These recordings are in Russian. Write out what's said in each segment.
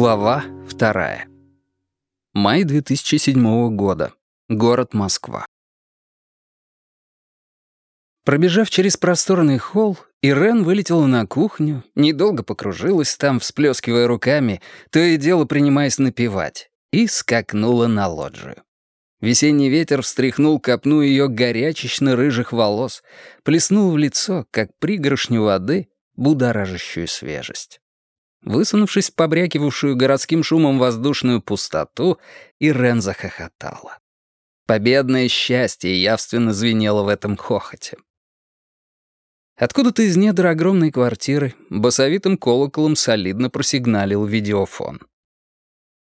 Глава вторая. Май 2007 года. Город Москва. Пробежав через просторный холл, Ирен вылетела на кухню, недолго покружилась там, всплескивая руками, то и дело принимаясь напевать, и скакнула на лоджию. Весенний ветер встряхнул копну ее горячечно-рыжих волос, плеснул в лицо, как пригоршню воды, будоражащую свежесть. Высунувшись в побрякивавшую городским шумом воздушную пустоту, Ирен захохотала. Победное счастье явственно звенело в этом хохоте. Откуда-то из недр огромной квартиры басовитым колоколом солидно просигналил видеофон.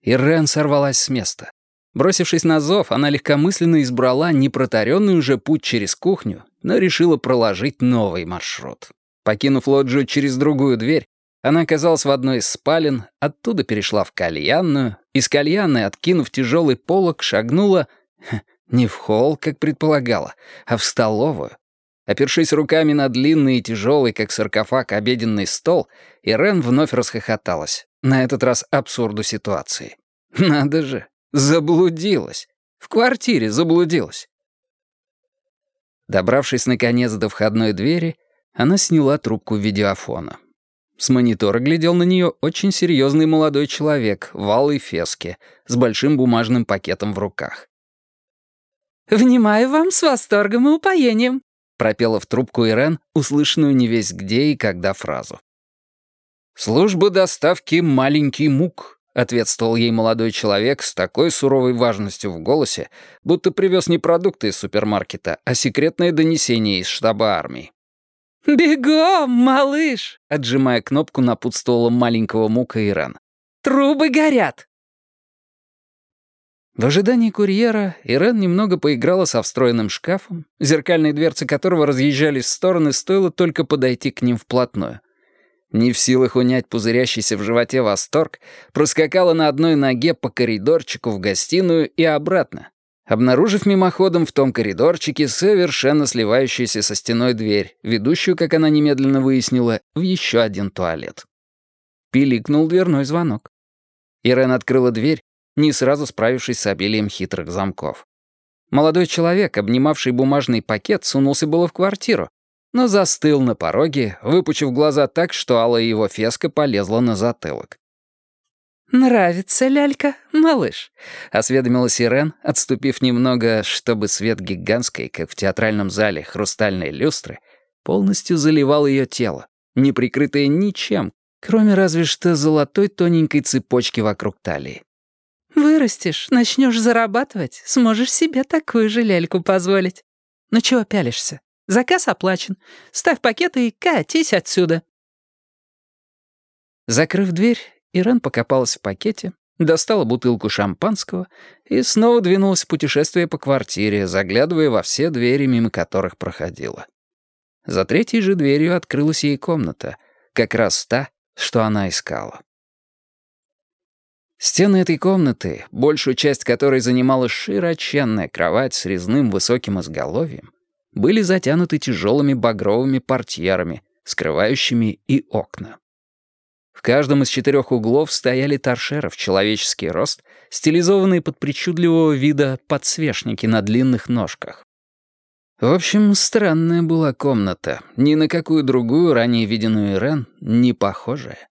Ирен сорвалась с места. Бросившись на зов, она легкомысленно избрала непротаренный уже путь через кухню, но решила проложить новый маршрут. Покинув лоджию через другую дверь, она оказалась в одной из спален, оттуда перешла в кальянную, из кальянной, откинув тяжелый полог, шагнула не в холл, как предполагала, а в столовую. Опершись руками на длинный и тяжелый, как саркофаг, обеденный стол, Ирен вновь расхохоталась, на этот раз абсурду ситуации. Надо же, заблудилась. В квартире заблудилась. Добравшись, наконец, до входной двери, она сняла трубку видеофона. С монитора глядел на нее очень серьезный молодой человек в алой феске с большим бумажным пакетом в руках. «Внимаю вам с восторгом и упоением», — пропела в трубку Ирен, услышанную не весь где и когда фразу. «Служба доставки «Маленький мук», — ответствовал ей молодой человек с такой суровой важностью в голосе, будто привез не продукты из супермаркета, а секретное донесение из штаба армии. «Бегом, малыш!» — отжимая кнопку, напутствовала маленького мука Ирен. «Трубы горят!» В ожидании курьера Ирен немного поиграла со встроенным шкафом, зеркальные дверцы которого разъезжались в стороны, стоило только подойти к ним вплотную. Не в силах унять пузырящийся в животе восторг, проскакала на одной ноге по коридорчику в гостиную и обратно, обнаружив мимоходом в том коридорчике совершенно сливающуюся со стеной дверь, ведущую, как она немедленно выяснила, в еще один туалет. Пиликнул дверной звонок. Ирен открыла дверь, не сразу справившись с обилием хитрых замков. Молодой человек, обнимавший бумажный пакет, сунулся было в квартиру, но застыл на пороге, выпучив глаза так, что алая его феска полезла на затылок. «Нравится лялька, малыш?» — осведомилась Ирен, отступив немного, чтобы свет гигантской, как в театральном зале, хрустальной люстры полностью заливал ее тело, не прикрытое ничем, кроме разве что золотой тоненькой цепочки вокруг талии. «Вырастешь, начнешь зарабатывать, сможешь себе такую же ляльку позволить. Ну чего пялишься? Заказ оплачен. Ставь пакеты и катись отсюда». Закрыв дверь, Ирен покопалась в пакете, достала бутылку шампанского и снова двинулась в путешествие по квартире, заглядывая во все двери, мимо которых проходила. За третьей же дверью открылась ей комната, как раз та, что она искала. Стены этой комнаты, большую часть которой занимала широченная кровать с резным высоким изголовьем, были затянуты тяжелыми багровыми портьерами, скрывающими и окна. Каждом из четырех углов стояли торшеры в человеческий рост, стилизованные под причудливого вида подсвечники на длинных ножках. В общем, странная была комната, ни на какую другую, ранее виденную Ирен, не похожая.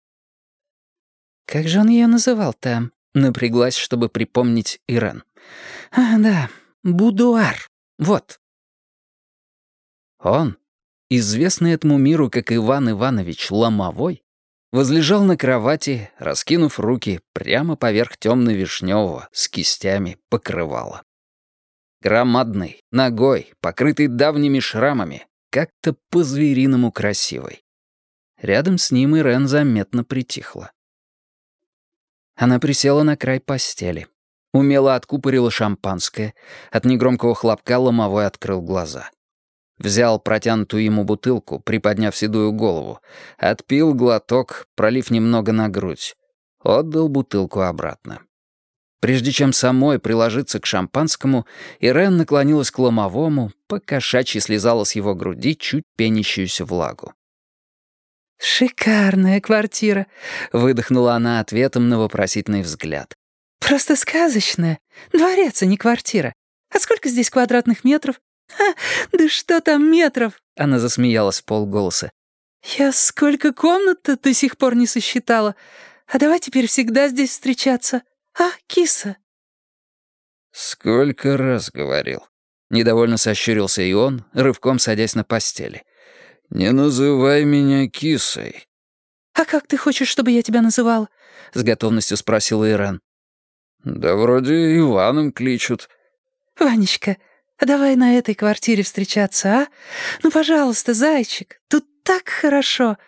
«Как же он ее называл-то?» — напряглась, чтобы припомнить Ирен. «А, да, будуар. Вот». Он, известный этому миру как Иван Иванович Ломовой, возлежал на кровати, раскинув руки прямо поверх темно-вишневого с кистями покрывала. Громадный, ногой, покрытый давними шрамами, как-то по-звериному красивый. Рядом с ним Ирен заметно притихла. Она присела на край постели. Умело откупорила шампанское. От негромкого хлопка ломовой открыл глаза. Взял протянутую ему бутылку, приподняв седую голову. Отпил глоток, пролив немного на грудь. Отдал бутылку обратно. Прежде чем самой приложиться к шампанскому, Ирен наклонилась к ломовому, покошачьи слезала с его груди чуть пенящуюся влагу. «Шикарная квартира», — выдохнула она ответом на вопросительный взгляд. «Просто сказочная. Дворец, а не квартира. А сколько здесь квадратных метров? Ха, да что там метров?» Она засмеялась в полголоса. «Я сколько комнат-то до сих пор не сосчитала. А давай теперь всегда здесь встречаться. А, киса?» «Сколько раз говорил». Недовольно сощурился и он, рывком садясь на постели. «Не называй меня кисой». «А как ты хочешь, чтобы я тебя называла?» — с готовностью спросила Ирен. «Да вроде Иваном кличут». «Ванечка, давай на этой квартире встречаться, а? Ну, пожалуйста, зайчик, тут так хорошо.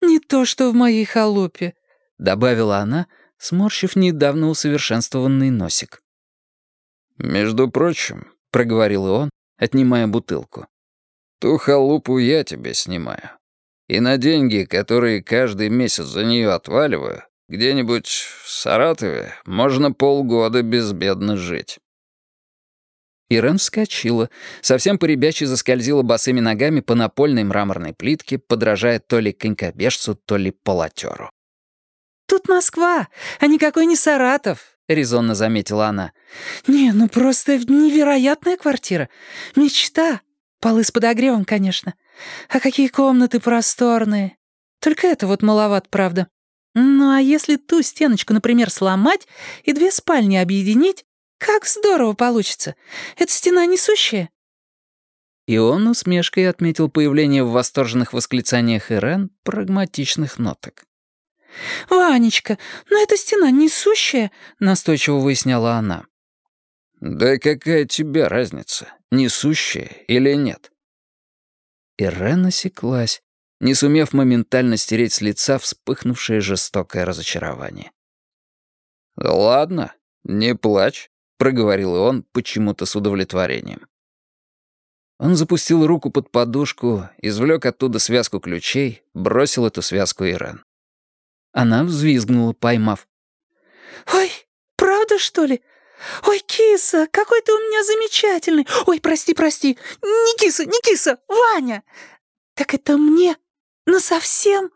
Не то, что в моей халупе», — добавила она, сморщив недавно усовершенствованный носик. «Между прочим», — проговорил он, отнимая бутылку, «ту халупу я тебе снимаю. И на деньги, которые каждый месяц за нее отваливаю, где-нибудь в Саратове можно полгода безбедно жить». Ирен вскочила, совсем поребячьи заскользила босыми ногами по напольной мраморной плитке, подражая то ли конькобежцу, то ли полотеру. «Тут Москва, а никакой не Саратов», — резонно заметила она. «Не, ну просто невероятная квартира. Мечта. Полы с подогревом, конечно. А какие комнаты просторные. Только это вот маловат, правда. Ну а если ту стеночку, например, сломать и две спальни объединить, как здорово получится. Это стена несущая». И он усмешкой отметил появление в восторженных восклицаниях Ирен прагматичных ноток. «Ванечка, но эта стена несущая», — настойчиво выясняла она. «Да какая тебе разница, несущая или нет?» Ирен осеклась, не сумев моментально стереть с лица вспыхнувшее жестокое разочарование. «Ладно, не плачь», — проговорил он почему-то с удовлетворением. Он запустил руку под подушку, извлек оттуда связку ключей, бросил эту связку Ирен. Она взвизгнула, поймав. «Ой, правда, что ли? Ой, киса, какой ты у меня замечательный! Ой, прости, прости! Не киса, не киса, Ваня! Так это мне? Насовсем?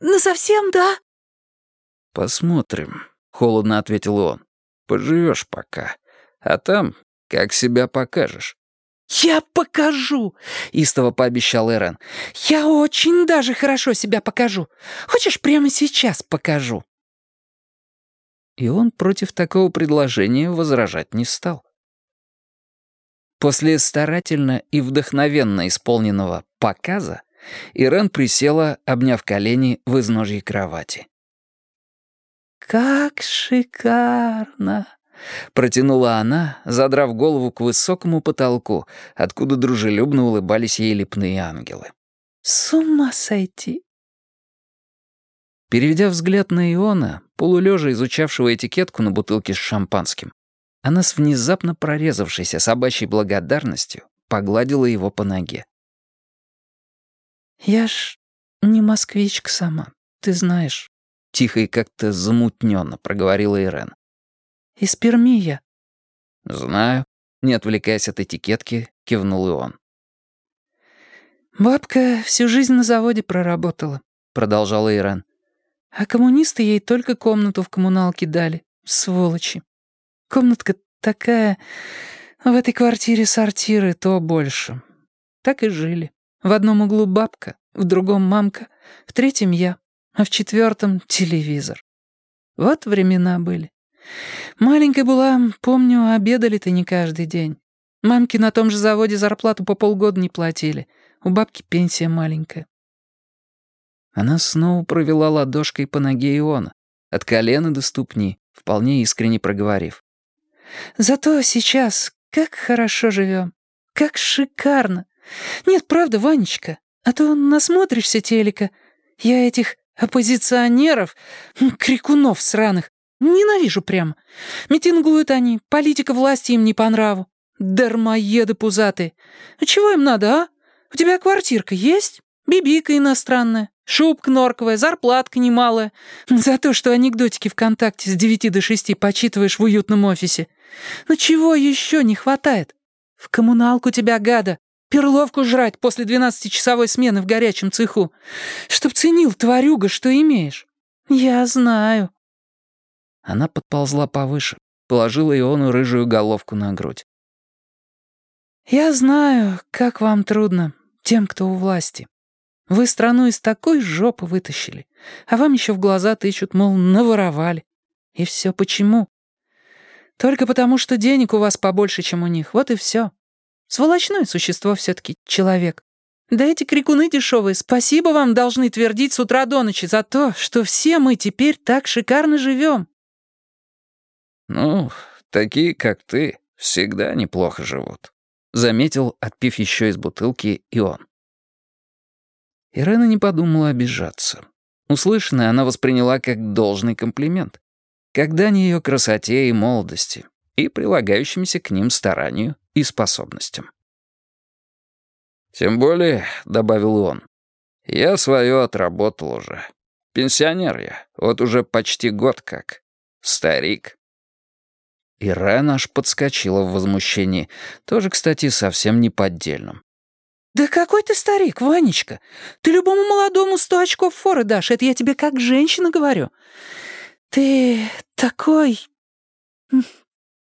Насовсем, да?» «Посмотрим», — холодно ответил он. «Поживешь пока. А там, как себя покажешь». «Я покажу!» — истово пообещал Эрен. «Я очень даже хорошо себя покажу. Хочешь, прямо сейчас покажу?» И он против такого предложения возражать не стал. После старательно и вдохновенно исполненного «показа» Ирен присела, обняв колени в изножье кровати. «Как шикарно!» Протянула она, задрав голову к высокому потолку, откуда дружелюбно улыбались ей лепные ангелы. «С ума сойти!» Переведя взгляд на Иона, полулежа изучавшего этикетку на бутылке с шампанским, она с внезапно прорезавшейся собачьей благодарностью погладила его по ноге. «Я ж не москвичка сама, ты знаешь», — тихо и как-то замутненно проговорила Ирен. Из Перми я». «Знаю», — не отвлекаясь от этикетки, кивнул и он. «Бабка всю жизнь на заводе проработала», — продолжала Иран. «А коммунисты ей только комнату в коммуналке дали. Сволочи. Комнатка такая... В этой квартире сортиры то больше. Так и жили. В одном углу бабка, в другом мамка, в третьем я, а в четвертом телевизор. Вот времена были. Маленькая была, помню, обедали-то не каждый день. Мамки на том же заводе зарплату по полгода не платили. У бабки пенсия маленькая. Она снова провела ладошкой по ноге Иона, от колена до ступни, вполне искренне проговорив. «Зато сейчас как хорошо живем, как шикарно. Нет, правда, Ванечка, а то насмотришься телека. Я этих оппозиционеров, крикунов сраных, Ненавижу прям. Митингуют они, политика власти им не по нраву. Дармоеды пузатые. А чего им надо, а? У тебя квартирка есть? Бибика иностранная, шубка норковая, зарплатка немалая. За то, что анекдотики ВКонтакте с девяти до шести почитываешь в уютном офисе. Ну чего еще не хватает? В коммуналку тебя, гада. Перловку жрать после двенадцатичасовой смены в горячем цеху. Чтоб ценил, тварюга, что имеешь. Я знаю». Она подползла повыше, положила Иону рыжую головку на грудь. «Я знаю, как вам трудно, тем, кто у власти. Вы страну из такой жопы вытащили, а вам еще в глаза тычут, мол, наворовали. И все почему? Только потому, что денег у вас побольше, чем у них, вот и все. Сволочное существо все-таки человек. Да эти крикуны дешевые, спасибо вам должны твердить с утра до ночи за то, что все мы теперь так шикарно живем. «Ну, такие, как ты, всегда неплохо живут», — заметил, отпив еще из бутылки, и он. Ирена не подумала обижаться. Услышанное она восприняла как должный комплимент. Когда не ее красоте и молодости, и прилагающимся к ним старанию и способностям. «Тем более», — добавил он, — «я свое отработал уже. Пенсионер я, вот уже почти год как. Старик». Ирена аж подскочила в возмущении, тоже, кстати, совсем не поддельным. «Да какой ты старик, Ванечка! Ты любому молодому сто очков форы дашь, это я тебе как женщина говорю. Ты такой...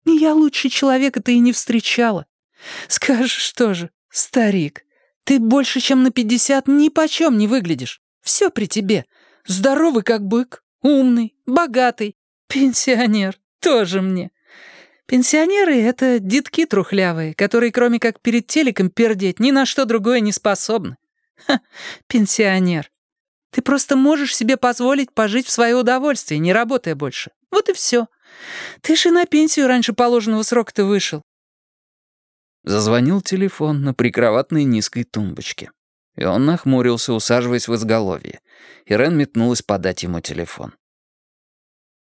Я лучше человека-то и не встречала. Скажешь тоже, старик, ты больше, чем на пятьдесят ни почем не выглядишь. Все при тебе. Здоровый, как бык, умный, богатый, пенсионер, тоже мне. Пенсионеры — это детки трухлявые, которые кроме как перед телеком пердеть ни на что другое не способны. Ха, пенсионер. Ты просто можешь себе позволить пожить в свое удовольствие, не работая больше. Вот и все. Ты же на пенсию раньше положенного срока-то вышел. Зазвонил телефон на прикроватной низкой тумбочке. И он нахмурился, усаживаясь в изголовье. Ирен метнулась подать ему телефон.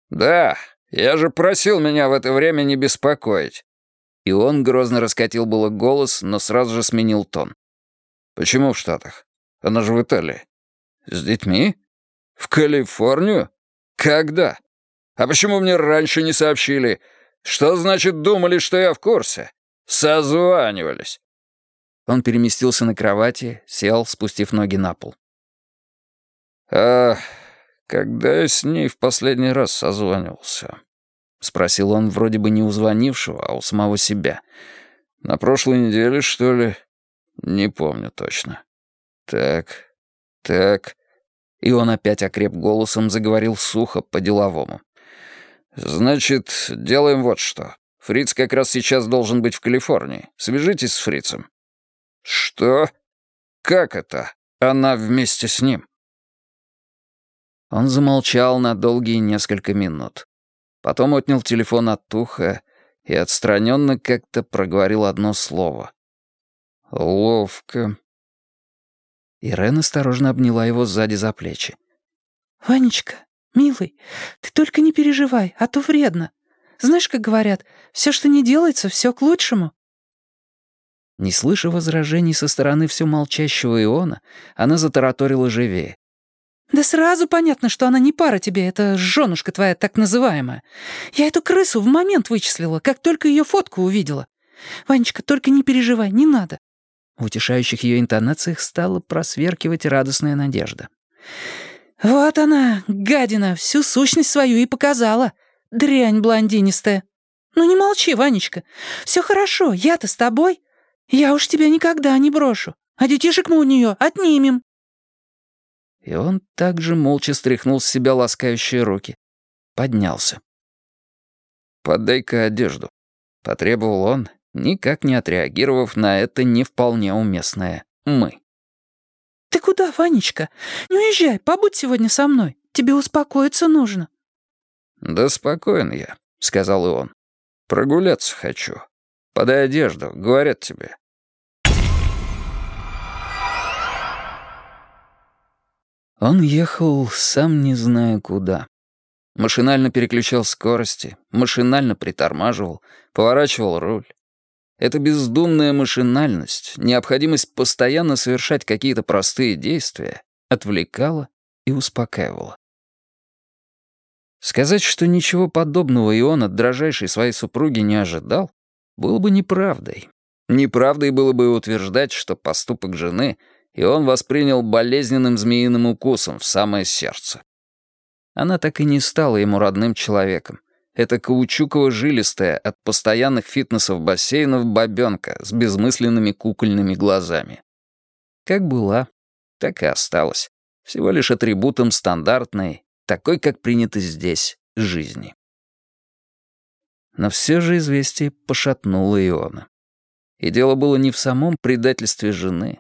«Да, я же просил меня в это время не беспокоить». И он грозно раскатил было голос, но сразу же сменил тон. «Почему в Штатах? Она же в Италии». «С детьми? В Калифорнию? Когда? А почему мне раньше не сообщили? Что значит думали, что я в курсе? Созванивались». Он переместился на кровати, сел, спустив ноги на пол. «А когда я с ней в последний раз созванивался?» — спросил он вроде бы не у звонившего, а у самого себя. «На прошлой неделе, что ли? Не помню точно. Так, так...» И он опять окреп голосом, заговорил сухо, по-деловому. «Значит, делаем вот что. Фриц как раз сейчас должен быть в Калифорнии. Свяжитесь с Фрицем». «Что? Как это? Она вместе с ним?» Он замолчал на долгие несколько минут. Потом отнял телефон от уха и отстраненно как-то проговорил одно слово. «Ловко». Ирен осторожно обняла его сзади за плечи. «Ванечка, милый, ты только не переживай, а то вредно. Знаешь, как говорят, все, что не делается, все к лучшему». Не слыша возражений со стороны все молчащего Иона, она затараторила живее. «Да сразу понятно, что она не пара тебе, это женушка твоя так называемая. Я эту крысу в момент вычислила, как только ее фотку увидела. Ванечка, только не переживай, не надо. В утешающих ее интонациях стала просверкивать радостная надежда. «Вот она, гадина, всю сущность свою и показала. Дрянь блондинистая. Ну не молчи, Ванечка. Все хорошо, я-то с тобой. Я уж тебя никогда не брошу. А детишек мы у нее отнимем». И он также молча стряхнул с себя ласкающие руки. Поднялся. «Подай-ка одежду», — потребовал он, никак не отреагировав на это не вполне уместное «мы». «Ты куда, Ванечка? Не уезжай, побудь сегодня со мной. Тебе успокоиться нужно». «Да спокоен я», — сказал и он. «Прогуляться хочу. Подай одежду, говорят тебе». Он ехал, сам не зная куда. Машинально переключал скорости, машинально притормаживал, поворачивал руль. Эта бездумная машинальность, необходимость постоянно совершать какие-то простые действия отвлекала и успокаивала. Сказать, что ничего подобного и он от дрожайшей своей супруги не ожидал, было бы неправдой. Неправдой было бы утверждать, что поступок жены и он воспринял болезненным змеиным укусом в самое сердце. Она так и не стала ему родным человеком. Это каучуково-жилистая от постоянных фитнесов-бассейнов бабенка с безмысленными кукольными глазами. Как была, так и осталась. Всего лишь атрибутом стандартной, такой, как принято здесь, жизни. Но все же известие пошатнуло Иона. И дело было не в самом предательстве жены.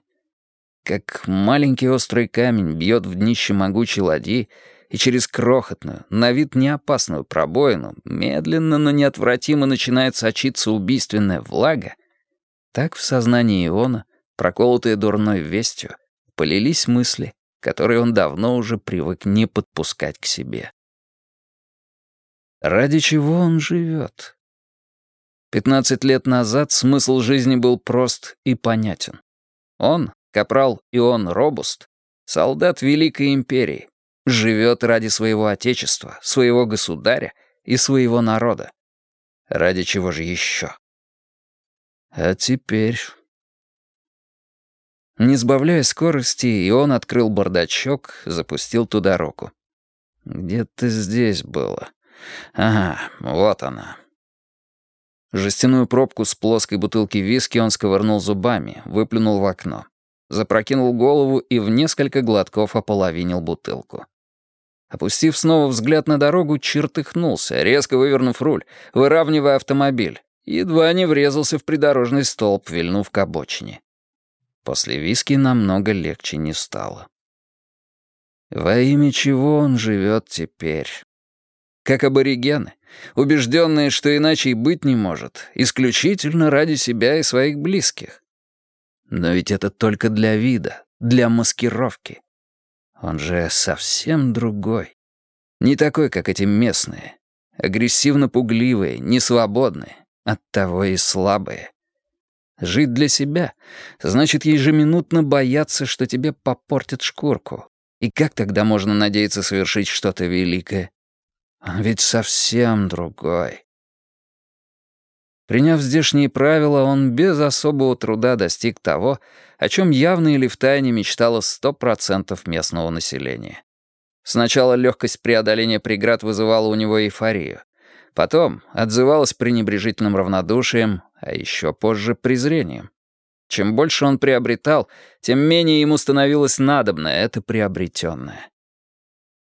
Как маленький острый камень бьет в днище могучей ладьи, и через крохотную, на вид неопасную пробоину медленно, но неотвратимо начинает сочиться убийственная влага, так в сознании Иона, проколотые дурной вестью, полились мысли, которые он давно уже привык не подпускать к себе. Ради чего он живет? Пятнадцать лет назад смысл жизни был прост и понятен. Он, капрал Ион Робуст, солдат Великой Империи, живет ради своего отечества, своего государя и своего народа. Ради чего же еще? А теперь... Не сбавляя скорости, Ион открыл бардачок, запустил туда руку. Где-то здесь было. Ага, вот она. Жестяную пробку с плоской бутылки виски он сковырнул зубами, выплюнул в окно. Запрокинул голову и в несколько глотков ополовинил бутылку. Опустив снова взгляд на дорогу, чертыхнулся, резко вывернув руль, выравнивая автомобиль. Едва не врезался в придорожный столб, вильнув к обочине. После виски намного легче не стало. Во имя чего он живет теперь? как аборигены, убежденные, что иначе и быть не может, исключительно ради себя и своих близких. Но ведь это только для вида, для маскировки. Он же совсем другой. Не такой, как эти местные. Агрессивно-пугливые, несвободные, оттого и слабые. Жить для себя значит ежеминутно бояться, что тебе попортят шкурку. И как тогда можно надеяться совершить что-то великое? Он ведь совсем другой. Приняв здешние правила, он без особого труда достиг того, о чем явно или втайне мечтало сто процентов местного населения. Сначала легкость преодоления преград вызывала у него эйфорию. Потом отзывалась пренебрежительным равнодушием, а еще позже презрением. Чем больше он приобретал, тем менее ему становилось надобно это приобретенное.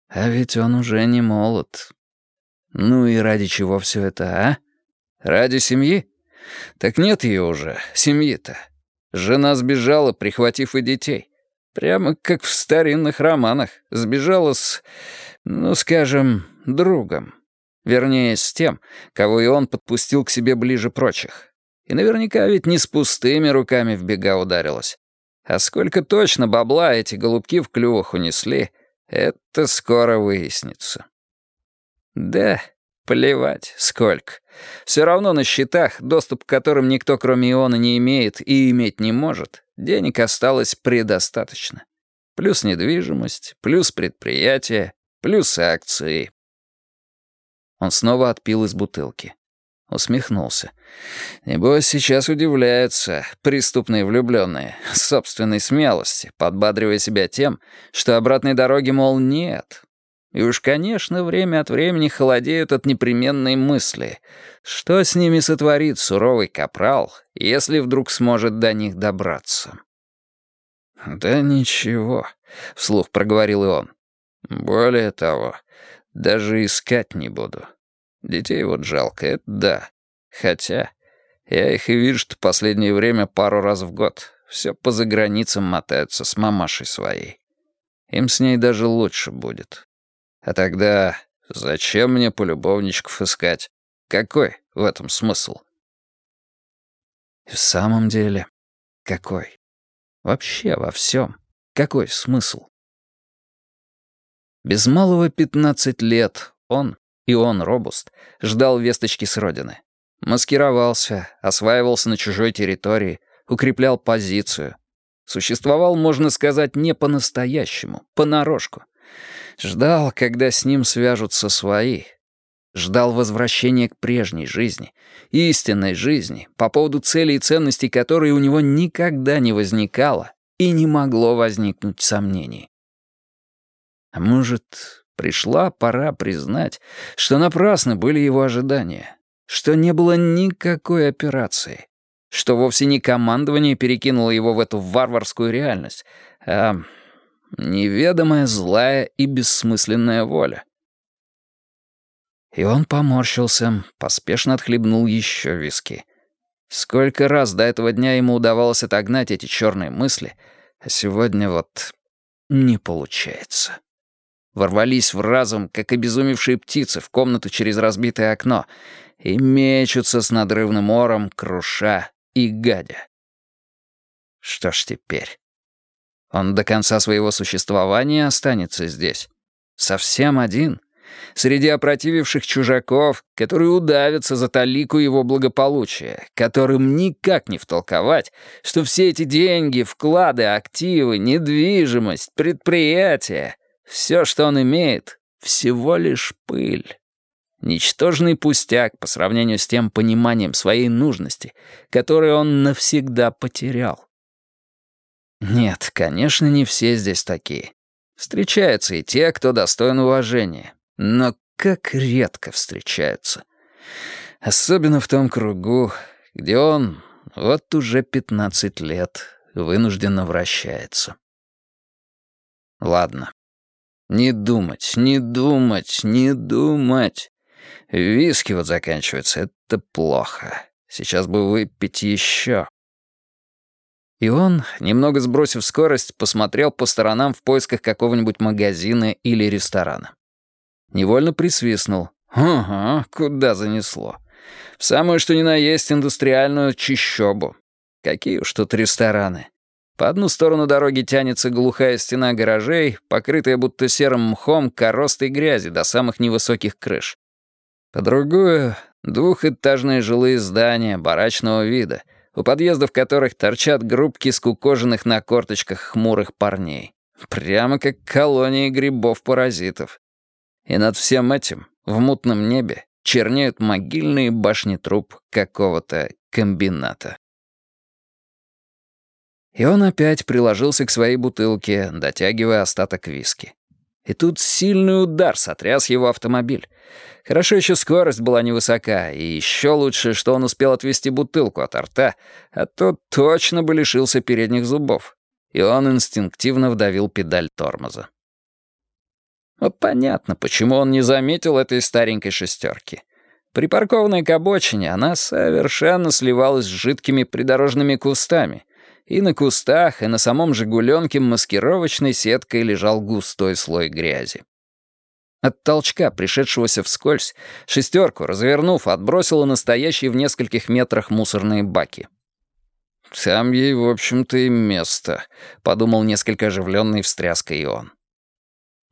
А ведь он уже не молод, ну и ради чего все это, а? Ради семьи? Так нет ее уже, семьи-то. Жена сбежала, прихватив и детей. Прямо как в старинных романах. Сбежала с, ну, скажем, другом. Вернее, с тем, кого и он подпустил к себе ближе прочих. И наверняка ведь не с пустыми руками в бега ударилась. А сколько точно бабла эти голубки в клювах унесли, это скоро выяснится. Да, плевать, сколько. Все равно на счетах, доступ к которым никто кроме Иона не имеет и иметь не может, денег осталось предостаточно. Плюс недвижимость, плюс предприятие, плюс акции. Он снова отпил из бутылки. Усмехнулся. Небось, сейчас удивляются преступные влюбленные собственной смелости, подбадривая себя тем, что обратной дороги, мол, нет, и уж, конечно, время от времени холодеют от непременной мысли. Что с ними сотворит суровый капрал, если вдруг сможет до них добраться? «Да ничего», — вслух проговорил и он. «Более того, даже искать не буду. Детей вот жалко, это да. Хотя я их и вижу-то последнее время пару раз в год. Все по заграницам мотаются с мамашей своей. Им с ней даже лучше будет. А тогда зачем мне полюбовничков искать? Какой в этом смысл? В самом деле, какой? Вообще во всем. Какой смысл? Без малого пятнадцать лет он, и он, Робуст, ждал весточки с родины. Маскировался, осваивался на чужой территории, укреплял позицию. Существовал, можно сказать, не по-настоящему, понарошку. Ждал, когда с ним свяжутся свои. ждал возвращения к прежней жизни, истинной жизни, по поводу целей и ценностей которой у него никогда не возникало и не могло возникнуть сомнений. А может, пришла пора признать, что напрасно были его ожидания, что не было никакой операции, что вовсе не командование перекинуло его в эту варварскую реальность, а неведомая злая и бессмысленная воля. И он поморщился, поспешно отхлебнул еще виски. Сколько раз до этого дня ему удавалось отогнать эти черные мысли, а сегодня вот не получается ворвались в разум, как обезумевшие птицы в комнату через разбитое окно, и мечутся с надрывным ором, круша и гадя. Что ж теперь? Он до конца своего существования останется здесь. Совсем один. Среди опротививших чужаков, которые удавятся за талику его благополучия, которым никак не втолковать, что все эти деньги, вклады, активы, недвижимость, предприятия все, что он имеет, всего лишь пыль. Ничтожный пустяк по сравнению с тем пониманием своей нужности, которое он навсегда потерял. Нет, конечно, не все здесь такие. Встречаются и те, кто достоин уважения. Но как редко встречаются. Особенно в том кругу, где он вот уже 15 лет вынужденно вращается. Ладно, не думать, не думать, не думать. Виски вот заканчивается, это плохо. Сейчас бы выпить еще. И он, немного сбросив скорость, посмотрел по сторонам в поисках какого-нибудь магазина или ресторана. Невольно присвистнул. «Ага, куда занесло? В самую что ни на есть индустриальную чищобу. Какие уж тут рестораны. По одну сторону дороги тянется глухая стена гаражей, покрытая будто серым мхом коростой грязи до самых невысоких крыш. По другую — двухэтажные жилые здания барачного вида, у подъездов которых торчат группки скукоженных на корточках хмурых парней. Прямо как колонии грибов-паразитов. И над всем этим, в мутном небе, чернеют могильные башни труб какого-то комбината. И он опять приложился к своей бутылке, дотягивая остаток виски. И тут сильный удар сотряс его автомобиль. Хорошо еще скорость была невысока, и еще лучше, что он успел отвести бутылку от рта, а то точно бы лишился передних зубов. И он инстинктивно вдавил педаль тормоза. Вот понятно, почему он не заметил этой старенькой шестерки. Припаркованная к обочине, она совершенно сливалась с жидкими придорожными кустами — и на кустах, и на самом «Жигуленке» маскировочной сеткой лежал густой слой грязи. От толчка, пришедшегося вскользь, шестерку, развернув, отбросила настоящие в нескольких метрах мусорные баки. «Там ей, в общем-то, и место», — подумал несколько оживленный встряской он.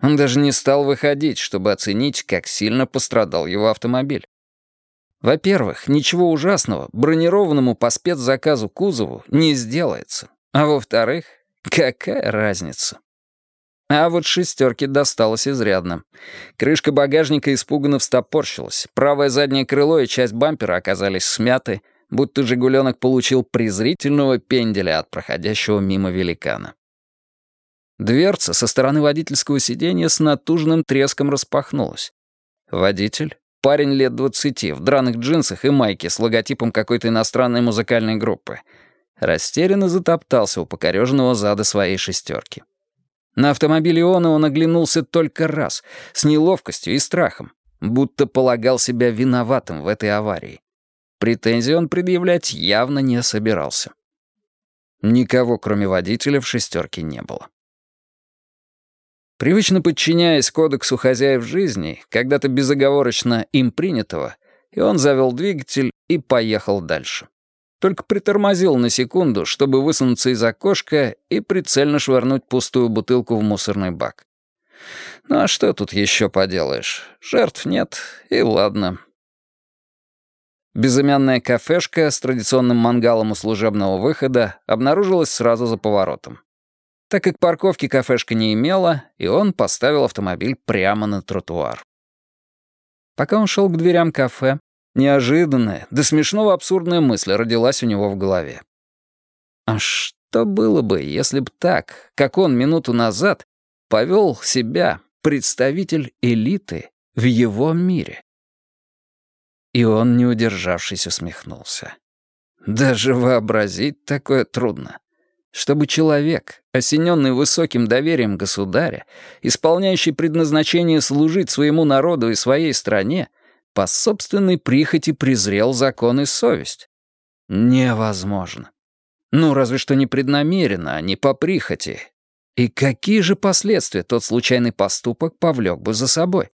Он даже не стал выходить, чтобы оценить, как сильно пострадал его автомобиль. Во-первых, ничего ужасного бронированному по спецзаказу кузову не сделается. А во-вторых, какая разница? А вот шестерке досталось изрядно. Крышка багажника испуганно встопорщилась. Правое заднее крыло и часть бампера оказались смяты, будто «Жигуленок» получил презрительного пенделя от проходящего мимо великана. Дверца со стороны водительского сиденья с натужным треском распахнулась. Водитель, Парень лет двадцати, в драных джинсах и майке с логотипом какой-то иностранной музыкальной группы. Растерянно затоптался у покореженного зада своей шестерки. На автомобиле Иона он оглянулся только раз, с неловкостью и страхом, будто полагал себя виноватым в этой аварии. Претензий он предъявлять явно не собирался. Никого, кроме водителя, в шестерке не было. Привычно подчиняясь кодексу хозяев жизни, когда-то безоговорочно им принятого, и он завел двигатель и поехал дальше. Только притормозил на секунду, чтобы высунуться из окошка и прицельно швырнуть пустую бутылку в мусорный бак. Ну а что тут еще поделаешь? Жертв нет, и ладно. Безымянная кафешка с традиционным мангалом у служебного выхода обнаружилась сразу за поворотом. Так как парковки кафешка не имела, и он поставил автомобиль прямо на тротуар. Пока он шел к дверям кафе, неожиданная, до смешного абсурдная мысль родилась у него в голове. А что было бы, если б так, как он минуту назад, повел себя представитель элиты в его мире? И он, не удержавшись, усмехнулся. Даже вообразить такое трудно. Чтобы человек, осененный высоким доверием государя, исполняющий предназначение служить своему народу и своей стране, по собственной прихоти презрел закон и совесть. Невозможно. Ну, разве что не преднамеренно, а не по прихоти. И какие же последствия тот случайный поступок повлек бы за собой?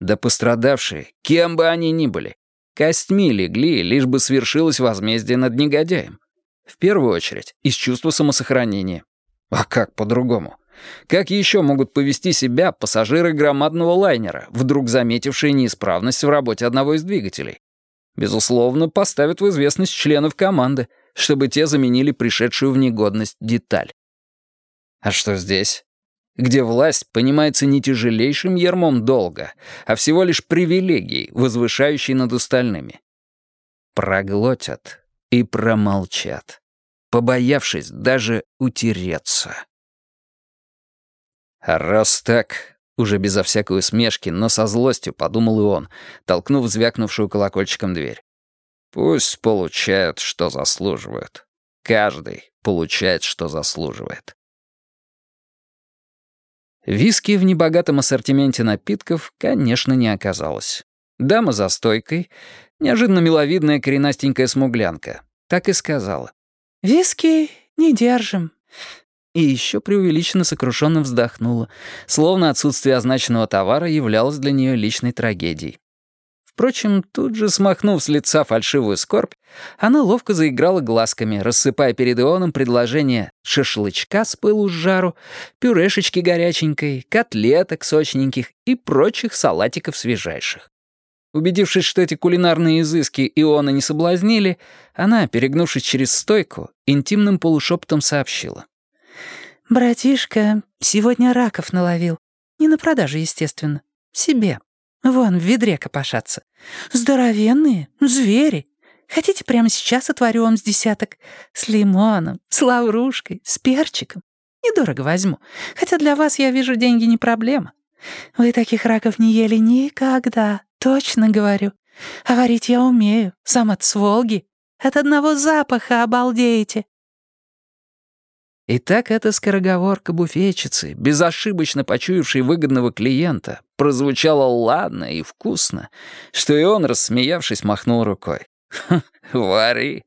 Да пострадавшие, кем бы они ни были, Костьми легли, лишь бы свершилось возмездие над негодяем. В первую очередь, из чувства самосохранения. А как по-другому? Как еще могут повести себя пассажиры громадного лайнера, вдруг заметившие неисправность в работе одного из двигателей? Безусловно, поставят в известность членов команды, чтобы те заменили пришедшую в негодность деталь. А что здесь? где власть понимается не тяжелейшим ермом долга, а всего лишь привилегией, возвышающей над остальными. Проглотят и промолчат, побоявшись даже утереться. А раз так, уже безо всякой усмешки, но со злостью подумал и он, толкнув звякнувшую колокольчиком дверь. Пусть получают, что заслуживают. Каждый получает, что заслуживает. Виски в небогатом ассортименте напитков, конечно, не оказалось. Дама за стойкой, неожиданно миловидная коренастенькая смуглянка, так и сказала. «Виски не держим». И еще преувеличенно сокрушенно вздохнула, словно отсутствие означенного товара являлось для нее личной трагедией. Впрочем, тут же смахнув с лица фальшивую скорбь, она ловко заиграла глазками, рассыпая перед Ионом предложение шашлычка с пылу с жару, пюрешечки горяченькой, котлеток сочненьких и прочих салатиков свежайших. Убедившись, что эти кулинарные изыски Иона не соблазнили, она, перегнувшись через стойку, интимным полушепотом сообщила. «Братишка сегодня раков наловил. Не на продажу, естественно. Себе». Вон, в ведре копошатся. Здоровенные, звери. Хотите, прямо сейчас отварю вам с десяток? С лимоном, с лаврушкой, с перчиком. Недорого возьму. Хотя для вас, я вижу, деньги не проблема. Вы таких раков не ели никогда, точно говорю. А варить я умею, сам от сволги. От одного запаха обалдеете. И так эта скороговорка буфетчицы, безошибочно почуявшей выгодного клиента, прозвучала ладно и вкусно, что и он, рассмеявшись, махнул рукой. «Вари!»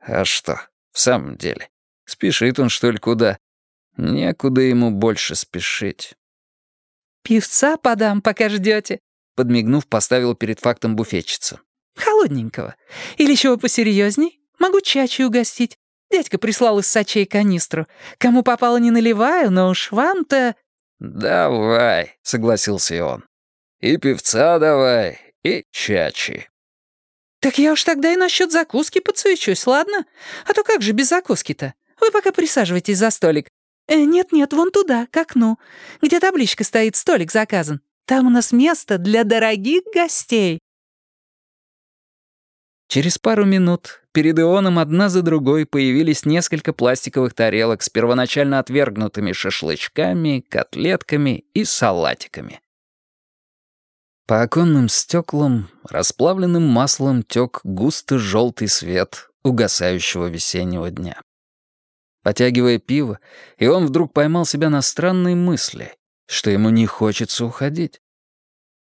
А что, в самом деле, спешит он, что ли, куда? Некуда ему больше спешить. «Певца подам, пока ждете», — подмигнув, поставил перед фактом буфетчица. «Холодненького. Или чего посерьезней? Могу чачи угостить. Дядька прислал из сачей канистру. Кому попало, не наливаю, но уж вам-то...» «Давай», — согласился и он. «И певца давай, и чачи». «Так я уж тогда и насчет закуски подсвечусь, ладно? А то как же без закуски-то? Вы пока присаживайтесь за столик. Э, нет-нет, вон туда, к окну, где табличка стоит «Столик заказан». Там у нас место для дорогих гостей. Через пару минут перед Ионом одна за другой появились несколько пластиковых тарелок с первоначально отвергнутыми шашлычками, котлетками и салатиками. По оконным стеклам расплавленным маслом тек густо желтый свет угасающего весеннего дня. Потягивая пиво, и он вдруг поймал себя на странной мысли, что ему не хочется уходить.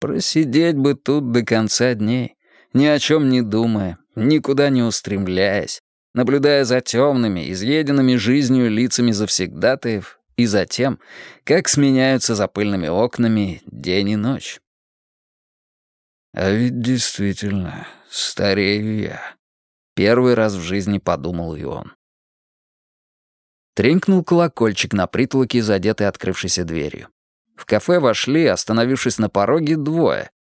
Просидеть бы тут до конца дней ни о чем не думая, никуда не устремляясь, наблюдая за темными, изъеденными жизнью лицами завсегдатаев и за тем, как сменяются за пыльными окнами день и ночь. А ведь действительно, старею я. Первый раз в жизни подумал и он. Тренькнул колокольчик на притолоке, задетый открывшейся дверью. В кафе вошли, остановившись на пороге, двое,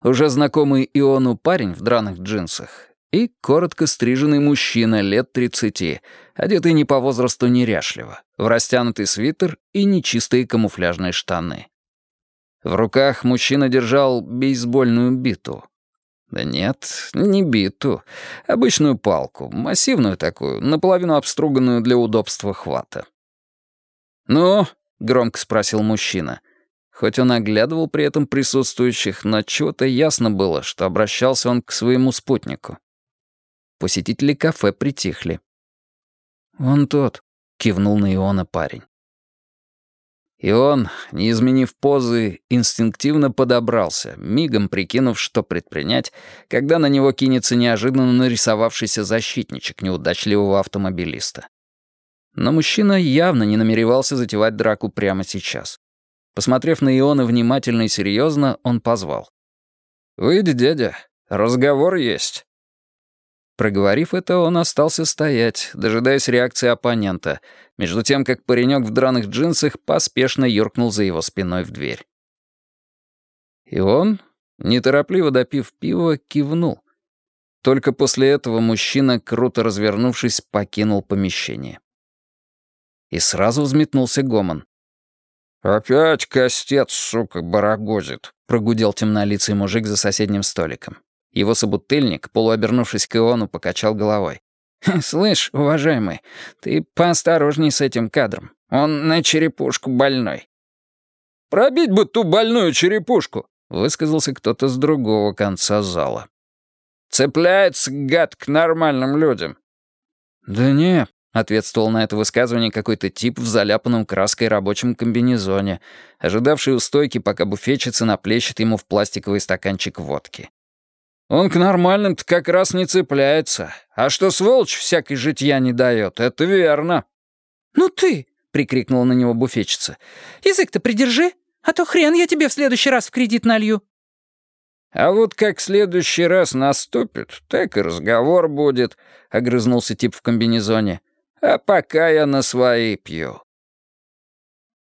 уже знакомый Иону парень в драных джинсах и коротко стриженный мужчина лет тридцати, одетый не по возрасту неряшливо, в растянутый свитер и нечистые камуфляжные штаны. В руках мужчина держал бейсбольную биту. Да нет, не биту. Обычную палку, массивную такую, наполовину обструганную для удобства хвата. «Ну?» — громко спросил мужчина. Хоть он оглядывал при этом присутствующих, но чего-то ясно было, что обращался он к своему спутнику. Посетители кафе притихли. «Он тот», — кивнул на Иона парень. И он, не изменив позы, инстинктивно подобрался, мигом прикинув, что предпринять, когда на него кинется неожиданно нарисовавшийся защитничек неудачливого автомобилиста. Но мужчина явно не намеревался затевать драку прямо сейчас. Посмотрев на Иона внимательно и серьезно, он позвал. «Выйди, дядя, разговор есть». Проговорив это, он остался стоять, дожидаясь реакции оппонента, между тем, как паренек в драных джинсах поспешно юркнул за его спиной в дверь. И он, неторопливо допив пива, кивнул. Только после этого мужчина, круто развернувшись, покинул помещение. И сразу взметнулся гомон. «Опять костец, сука, барагозит», — прогудел темнолицый мужик за соседним столиком. Его собутыльник, полуобернувшись к Иону, покачал головой. «Слышь, уважаемый, ты поосторожней с этим кадром. Он на черепушку больной». «Пробить бы ту больную черепушку», — высказался кто-то с другого конца зала. «Цепляется, гад, к нормальным людям». «Да не», — ответствовал на это высказывание какой-то тип в заляпанном краской рабочем комбинезоне, ожидавший у стойки, пока буфетчица наплещет ему в пластиковый стаканчик водки. Он к нормальным-то как раз не цепляется. А что сволочь всякой житья не дает, это верно». «Ну ты!» — прикрикнула на него буфетчица. «Язык-то придержи, а то хрен я тебе в следующий раз в кредит налью». «А вот как следующий раз наступит, так и разговор будет», — огрызнулся тип в комбинезоне. «А пока я на свои пью».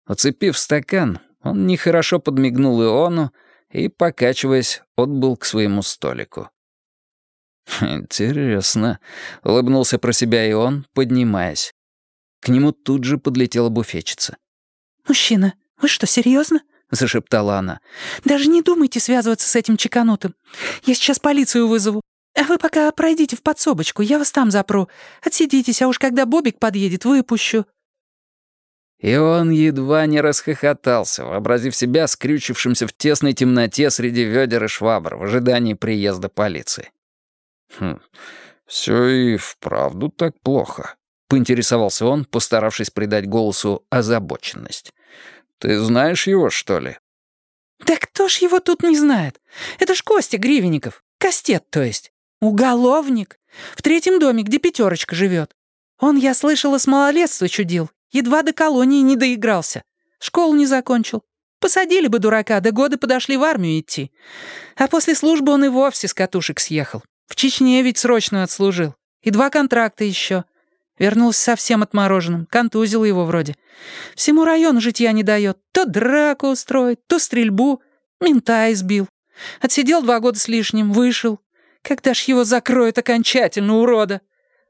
Оцепив стакан, он нехорошо подмигнул Иону, и, покачиваясь, отбыл к своему столику. «Интересно», — улыбнулся про себя и он, поднимаясь. К нему тут же подлетела буфетчица. «Мужчина, вы что, серьезно? зашептала она. «Даже не думайте связываться с этим чеканутым. Я сейчас полицию вызову. Вы пока пройдите в подсобочку, я вас там запру. Отсидитесь, а уж когда Бобик подъедет, выпущу». И он едва не расхохотался, вообразив себя скрючившимся в тесной темноте среди ведер и швабр в ожидании приезда полиции. «Хм, все и вправду так плохо», — поинтересовался он, постаравшись придать голосу озабоченность. «Ты знаешь его, что ли?» «Да кто ж его тут не знает? Это ж Костя Гривенников. Кастет, то есть. Уголовник. В третьем доме, где пятерочка живет. Он, я слышала, с малолетства чудил Едва до колонии не доигрался. Школу не закончил. Посадили бы дурака, да годы подошли в армию идти. А после службы он и вовсе с катушек съехал. В Чечне ведь срочную отслужил. И два контракта еще. Вернулся совсем отмороженным, контузил его вроде. Всему району житья не дает. То драку устроит, то стрельбу. Мента избил. Отсидел два года с лишним, вышел. Когда ж его закроют окончательно, урода?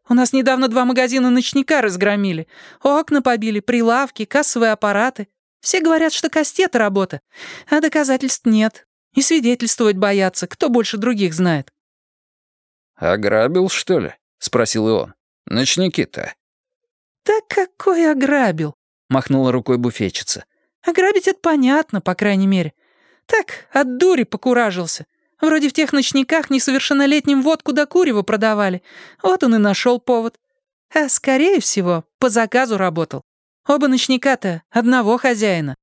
У нас недавно два магазина ночника разгромили. Окна побили, прилавки, кассовые аппараты. Все говорят, что кастет работа, а доказательств нет. И свидетельствовать боятся, кто больше других знает». «Ограбил, что ли?» — спросил и он. «Ночники-то». «Да какой ограбил?» — махнула рукой буфетчица. «Ограбить — это понятно, по крайней мере. Так, от дури покуражился. Вроде в тех ночниках несовершеннолетним водку до курева продавали. Вот он и нашел повод. А скорее всего, по заказу работал. Оба ночника-то одного хозяина».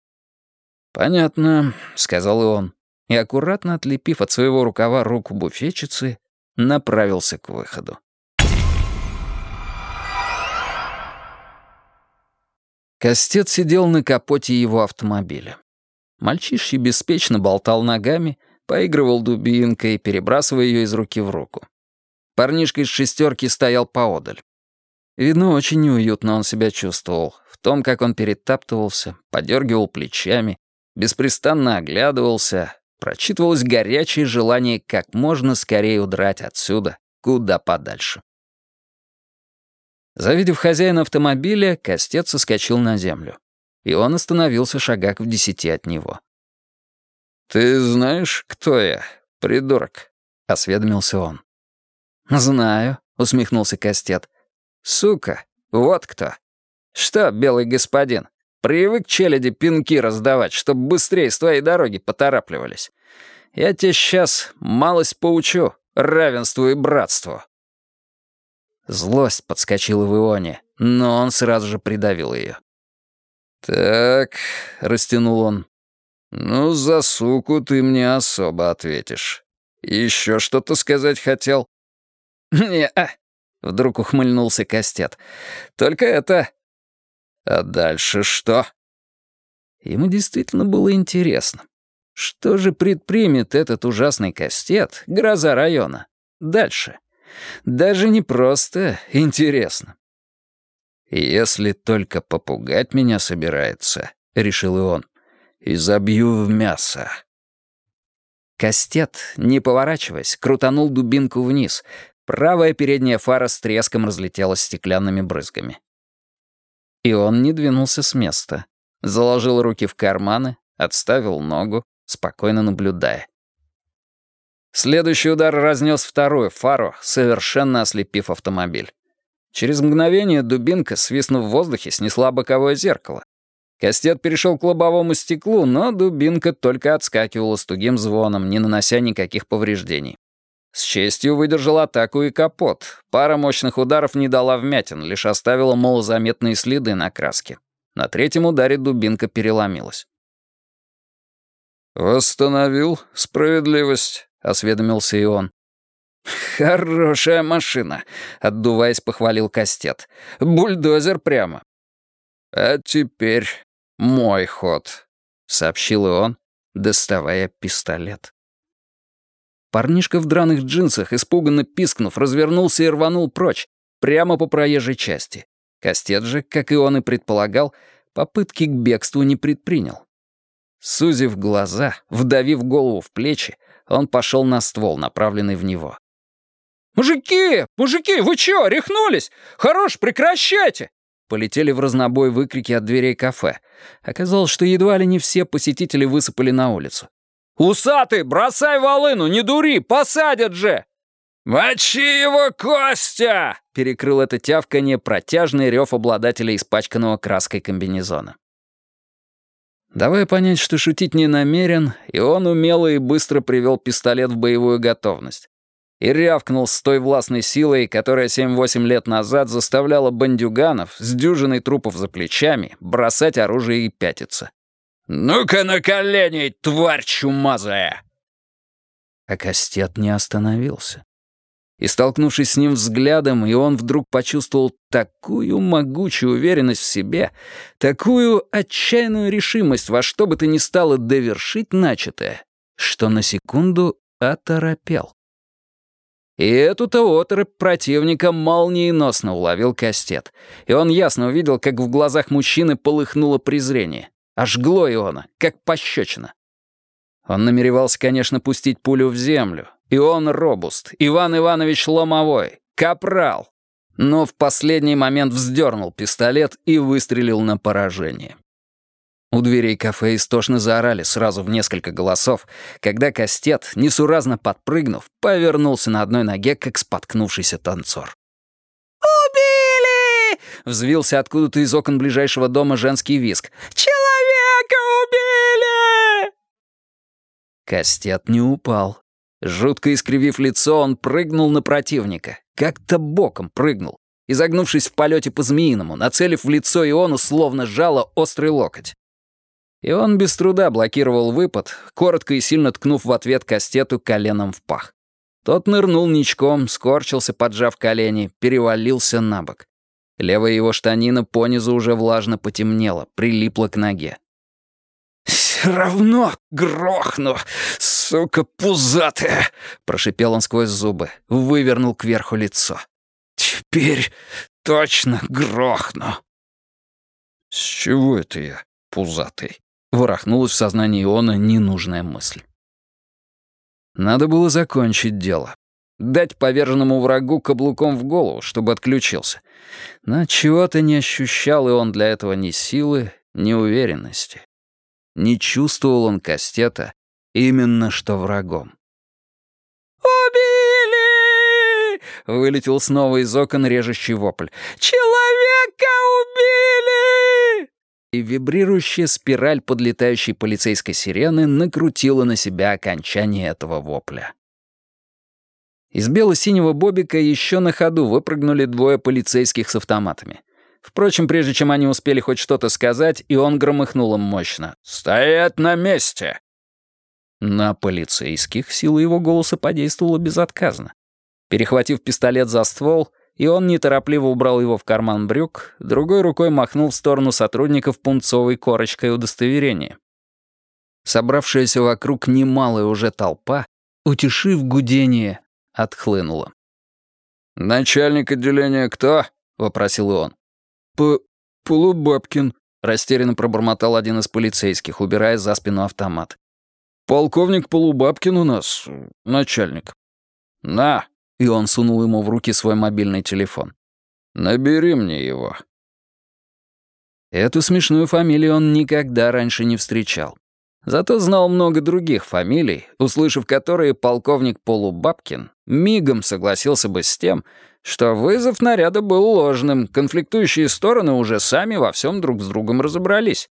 «Понятно», — сказал и он. И, аккуратно отлепив от своего рукава руку буфетчицы, направился к выходу. Костец сидел на капоте его автомобиля. Мальчиший беспечно болтал ногами — поигрывал дубинкой, перебрасывая ее из руки в руку. Парнишка из шестерки стоял поодаль. Видно, очень неуютно он себя чувствовал. В том, как он перетаптывался, подергивал плечами, беспрестанно оглядывался, прочитывалось горячее желание как можно скорее удрать отсюда, куда подальше. Завидев хозяина автомобиля, Костец соскочил на землю. И он остановился шагах в десяти от него. «Ты знаешь, кто я, придурок?» — осведомился он. «Знаю», — усмехнулся Кастет. «Сука, вот кто. Что, белый господин, привык челяди пинки раздавать, чтобы быстрее с твоей дороги поторапливались? Я тебе сейчас малость поучу равенству и братству». Злость подскочила в Ионе, но он сразу же придавил ее. «Так», — растянул он, — «ну, за суку ты мне особо ответишь. Еще что-то сказать хотел?» «Не-а», — вдруг ухмыльнулся Костет. «Только это...» «А дальше что?» Ему действительно было интересно. Что же предпримет этот ужасный Костет, гроза района, дальше? Даже не просто интересно. «Если только попугать меня собирается», — решил и он, — «и забью в мясо». Кастет, не поворачиваясь, крутанул дубинку вниз. Правая передняя фара с треском разлетелась стеклянными брызгами. И он не двинулся с места. Заложил руки в карманы, отставил ногу, спокойно наблюдая. Следующий удар разнес вторую фару, совершенно ослепив автомобиль. Через мгновение дубинка, свистнув в воздухе, снесла боковое зеркало. Кастет перешел к лобовому стеклу, но дубинка только отскакивала с тугим звоном, не нанося никаких повреждений. С честью выдержал атаку и капот. Пара мощных ударов не дала вмятин, лишь оставила малозаметные следы на краске. На третьем ударе дубинка переломилась. «Восстановил справедливость», — осведомился и он. «Хорошая машина», — отдуваясь, похвалил Кастет. «Бульдозер прямо». «А теперь мой ход», — сообщил он, доставая пистолет. Парнишка в драных джинсах, испуганно пискнув, развернулся и рванул прочь, прямо по проезжей части. Кастет же, как и он и предполагал, попытки к бегству не предпринял. Сузив глаза, вдавив голову в плечи, он пошел на ствол, направленный в него. «Мужики! Мужики, вы чё, рехнулись? Хорош, прекращайте!» Полетели в разнобой выкрики от дверей кафе. Оказалось, что едва ли не все посетители высыпали на улицу. «Усатый, бросай волыну, не дури, посадят же!» «Мочи его, Костя!» — перекрыл это тявканье протяжный рев обладателя испачканного краской комбинезона. Давая понять, что шутить не намерен, и он умело и быстро привел пистолет в боевую готовность и рявкнул с той властной силой, которая 7-8 лет назад заставляла бандюганов с дюжиной трупов за плечами бросать оружие и пятиться. «Ну-ка на колени, тварь чумазая!» А Кастет не остановился. И, столкнувшись с ним взглядом, и он вдруг почувствовал такую могучую уверенность в себе, такую отчаянную решимость во что бы то ни стало довершить начатое, что на секунду оторопел. И эту-то оторопь противника молниеносно уловил Кастет, и он ясно увидел, как в глазах мужчины полыхнуло презрение. Ожгло Иона, как пощечина. Он намеревался, конечно, пустить пулю в землю. И он робуст, Иван Иванович Ломовой, капрал. Но в последний момент вздернул пистолет и выстрелил на поражение. У дверей кафе истошно заорали сразу в несколько голосов, когда Кастет, несуразно подпрыгнув, повернулся на одной ноге, как споткнувшийся танцор. «Убили!» — взвился откуда-то из окон ближайшего дома женский виск. «Человека убили!» Кастет не упал. Жутко искривив лицо, он прыгнул на противника. Как-то боком прыгнул. Изогнувшись в полете по-змеиному, нацелив в лицо Иону, словно жало острый локоть. И он без труда блокировал выпад, коротко и сильно ткнув в ответ кастету коленом в пах. Тот нырнул ничком, скорчился, поджав колени, перевалился на бок. Левая его штанина понизу уже влажно потемнела, прилипла к ноге. «Все равно грохну, сука пузатая!» — прошипел он сквозь зубы, вывернул кверху лицо. «Теперь точно грохну!» «С чего это я пузатый?» Ворохнулась в сознании Иона ненужная мысль. Надо было закончить дело. Дать поверженному врагу каблуком в голову, чтобы отключился. Но чего-то не ощущал и он для этого ни силы, ни уверенности. Не чувствовал он кастета Именно что врагом. «Убили!» — вылетел снова из окон режущий вопль. «Человека убили!» И вибрирующая спираль подлетающей полицейской сирены накрутила на себя окончание этого вопля. Из бело-синего бобика еще на ходу выпрыгнули двое полицейских с автоматами. Впрочем, прежде чем они успели хоть что-то сказать, и он громыхнул им мощно. «Стоять на месте!» На полицейских сила его голоса подействовала безотказно. Перехватив пистолет за ствол, и он неторопливо убрал его в карман брюк, другой рукой махнул в сторону сотрудников пунцовой корочкой удостоверения. Собравшаяся вокруг немалая уже толпа, утешив гудение, отхлынула. «Начальник отделения кто?» — вопросил он. «П... Полубабкин», — растерянно пробормотал один из полицейских, убирая за спину автомат. «Полковник Полубабкин у нас, начальник». «На!» — и он сунул ему в руки свой мобильный телефон. «Набери мне его». Эту смешную фамилию он никогда раньше не встречал. Зато знал много других фамилий, услышав которые полковник Полубабкин мигом согласился бы с тем, что вызов наряда был ложным, конфликтующие стороны уже сами во всем друг с другом разобрались.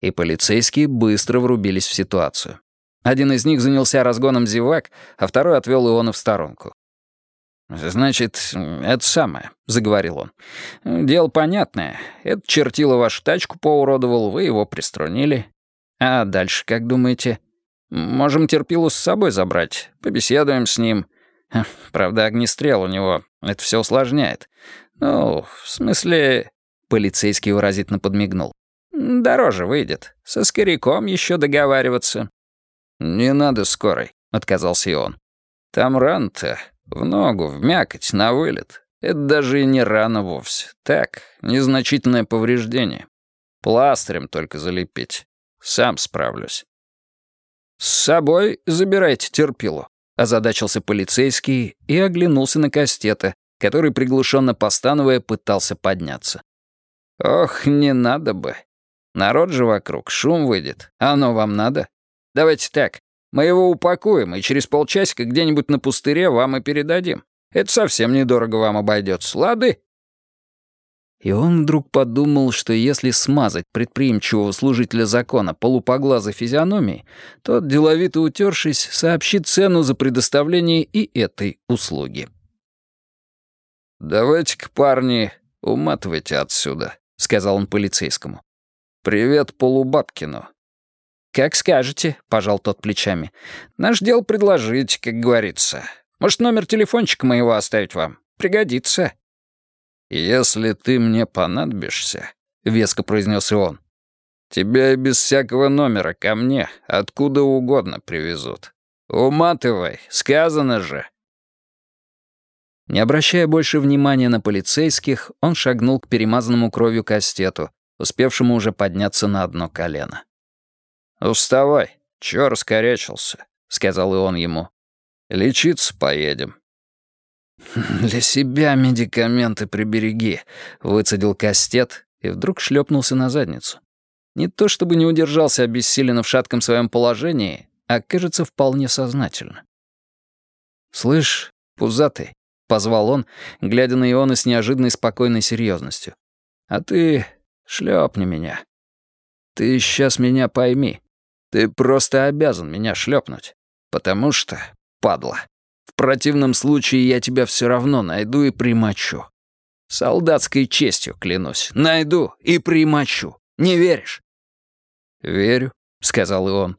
И полицейские быстро врубились в ситуацию. Один из них занялся разгоном зевак, а второй отвел Иона в сторонку. «Значит, это самое», — заговорил он. «Дело понятное. Это чертило вашу тачку поуродовал, вы его приструнили. А дальше, как думаете? Можем терпилу с собой забрать, побеседуем с ним. Правда, огнестрел у него. Это все усложняет. Ну, в смысле...» Полицейский выразительно подмигнул. «Дороже выйдет. Со скоряком еще договариваться». «Не надо скорой», — отказался и он. «Там ран-то. В ногу, в мякоть, на вылет. Это даже и не рана вовсе. Так, незначительное повреждение. Пластырем только залепить. Сам справлюсь». «С собой забирайте терпилу», — озадачился полицейский и оглянулся на Кастета, который, приглушенно постановая, пытался подняться. «Ох, не надо бы. Народ же вокруг, шум выйдет. Оно вам надо? Давайте так, мы его упакуем и через полчасика где-нибудь на пустыре вам и передадим. Это совсем недорого вам обойдется, лады?» И он вдруг подумал, что если смазать предприимчивого служителя закона полупоглазой физиономией, то, деловито утершись, сообщит цену за предоставление и этой услуги. «Давайте-ка, парни, уматывайте отсюда», — сказал он полицейскому. «Привет Полубабкину». «Как скажете», — пожал тот плечами. «Наш дел предложить, как говорится. Может, номер телефончика моего оставить вам? Пригодится». «Если ты мне понадобишься», — веско произнес и он, «тебя и без всякого номера ко мне откуда угодно привезут. Уматывай, сказано же». Не обращая больше внимания на полицейских, он шагнул к перемазанному кровью кастету, успевшему уже подняться на одно колено. «Уставай, чё раскорячился?» — сказал и он ему. «Лечиться поедем». «Для себя медикаменты прибереги», — выцедил кастет и вдруг шлепнулся на задницу. Не то чтобы не удержался обессиленно в шатком своем положении, а, кажется, вполне сознательно. «Слышь, пузатый», — позвал он, глядя на Иона с неожиданной спокойной серьезностью. «А ты шлепни меня. Ты сейчас меня пойми. Ты просто обязан меня шлепнуть. Потому что, падла, в противном случае я тебя все равно найду и примочу. Солдатской честью, клянусь, найду и примочу. Не веришь?» «Верю», — сказал и он.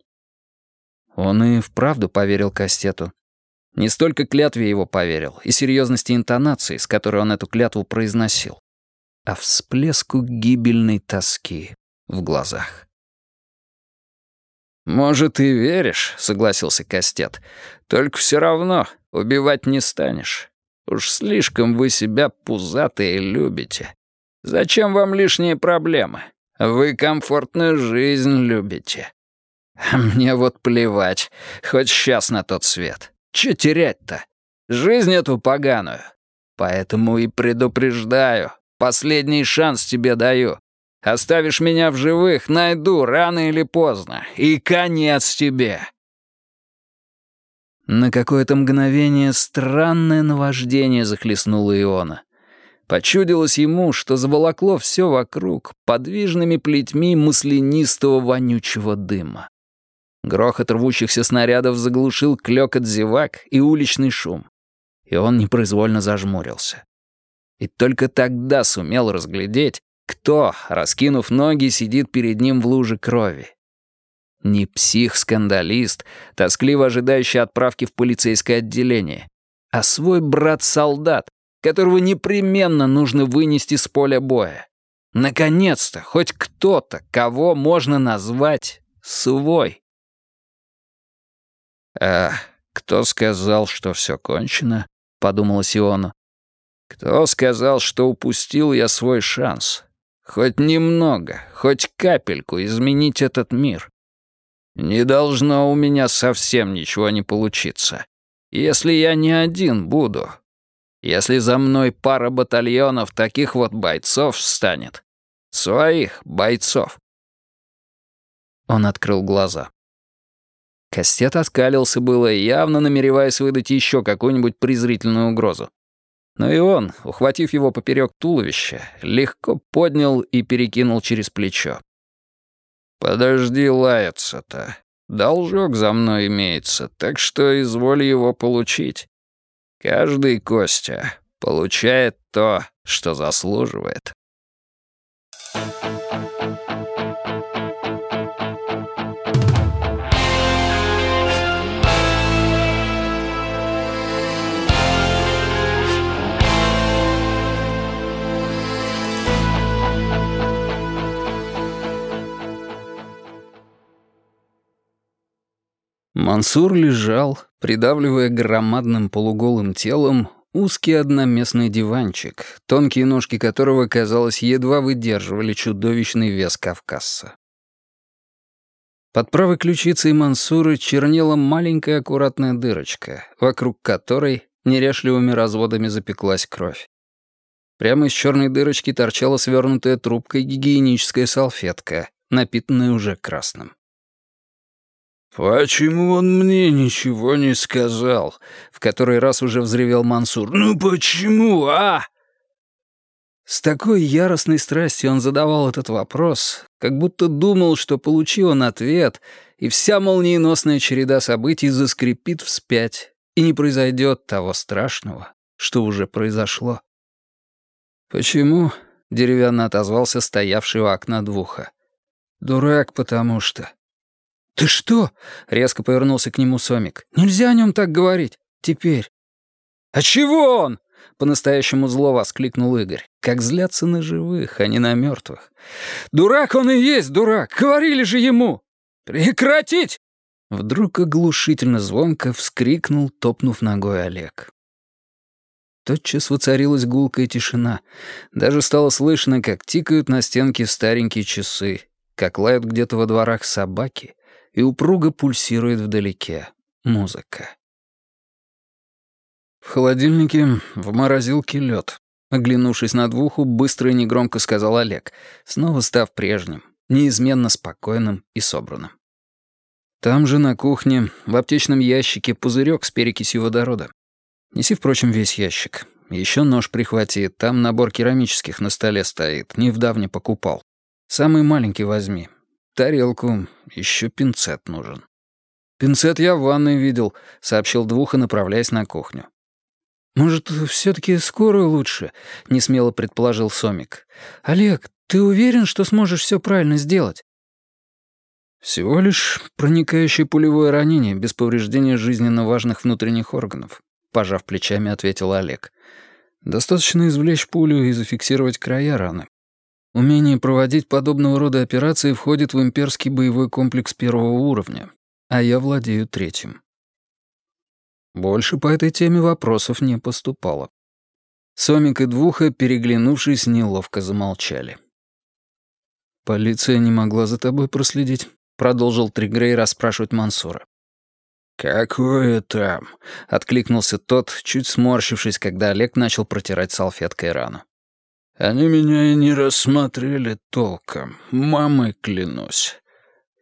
Он и вправду поверил Кастету. Не столько клятве его поверил и серьезности интонации, с которой он эту клятву произносил, а всплеску гибельной тоски в глазах. «Может, и веришь», — согласился Кастет. «Только все равно убивать не станешь. Уж слишком вы себя пузатые любите. Зачем вам лишние проблемы? Вы комфортную жизнь любите. А мне вот плевать, хоть сейчас на тот свет. Че терять-то? Жизнь эту поганую. Поэтому и предупреждаю. Последний шанс тебе даю. Оставишь меня в живых, найду рано или поздно. И конец тебе!» На какое-то мгновение странное наваждение захлестнуло Иона. Почудилось ему, что заволокло все вокруг подвижными плетьми маслянистого вонючего дыма. Грохот рвущихся снарядов заглушил клёкот зевак и уличный шум. И он непроизвольно зажмурился. И только тогда сумел разглядеть, кто, раскинув ноги, сидит перед ним в луже крови. Не псих-скандалист, тоскливо ожидающий отправки в полицейское отделение, а свой брат-солдат, которого непременно нужно вынести с поля боя. Наконец-то, хоть кто-то, кого можно назвать свой. «А кто сказал, что все кончено?» — подумала Сиона. «Кто сказал, что упустил я свой шанс? Хоть немного, хоть капельку изменить этот мир. Не должно у меня совсем ничего не получиться. Если я не один буду. Если за мной пара батальонов таких вот бойцов встанет. Своих бойцов». Он открыл глаза. Кастет оскалился было, явно намереваясь выдать еще какую-нибудь презрительную угрозу. Но и он, ухватив его поперек туловища, легко поднял и перекинул через плечо. «Подожди лаяться-то. Должок за мной имеется, так что изволь его получить. Каждый Костя получает то, что заслуживает». Мансур лежал, придавливая громадным полуголым телом узкий одноместный диванчик, тонкие ножки которого, казалось, едва выдерживали чудовищный вес Кавказца. Под правой ключицей Мансура чернела маленькая аккуратная дырочка, вокруг которой неряшливыми разводами запеклась кровь. Прямо из черной дырочки торчала свернутая трубкой гигиеническая салфетка, напитанная уже красным. «Почему он мне ничего не сказал?» — в который раз уже взревел Мансур. «Ну почему, а?» С такой яростной страстью он задавал этот вопрос, как будто думал, что получил он ответ, и вся молниеносная череда событий заскрипит вспять, и не произойдет того страшного, что уже произошло. «Почему?» — деревянно отозвался стоявший у окна двуха. «Дурак, потому что...» «Ты что?» — резко повернулся к нему Сомик. «Нельзя о нем так говорить. Теперь». «А чего он?» — по-настоящему зло воскликнул Игорь. Как злятся на живых, а не на мертвых. «Дурак он и есть дурак! Говорили же ему! Прекратить!» Вдруг оглушительно звонко вскрикнул, топнув ногой Олег. Тотчас воцарилась гулкая тишина. Даже стало слышно, как тикают на стенке старенькие часы, как лают где-то во дворах собаки, и упруго пульсирует вдалеке музыка. В холодильнике, в морозилке лед. Оглянувшись на двуху, быстро и негромко сказал Олег, снова став прежним, неизменно спокойным и собранным. Там же на кухне, в аптечном ящике, пузырек с перекисью водорода. Неси, впрочем, весь ящик. Еще нож прихвати, там набор керамических на столе стоит, не вдавне покупал. Самый маленький возьми, тарелку, еще пинцет нужен. «Пинцет я в ванной видел», — сообщил Двуха, направляясь на кухню. «Может, все таки скорую лучше?» — несмело предположил Сомик. «Олег, ты уверен, что сможешь все правильно сделать?» «Всего лишь проникающее пулевое ранение без повреждения жизненно важных внутренних органов», — пожав плечами, ответил Олег. «Достаточно извлечь пулю и зафиксировать края раны. Умение проводить подобного рода операции входит в имперский боевой комплекс первого уровня, а я владею третьим. Больше по этой теме вопросов не поступало. Сомик и Двуха, переглянувшись, неловко замолчали. «Полиция не могла за тобой проследить», — продолжил Тригрей расспрашивать Мансура. «Какое там?» — откликнулся тот, чуть сморщившись, когда Олег начал протирать салфеткой рану. Они меня и не рассмотрели толком, мамой клянусь.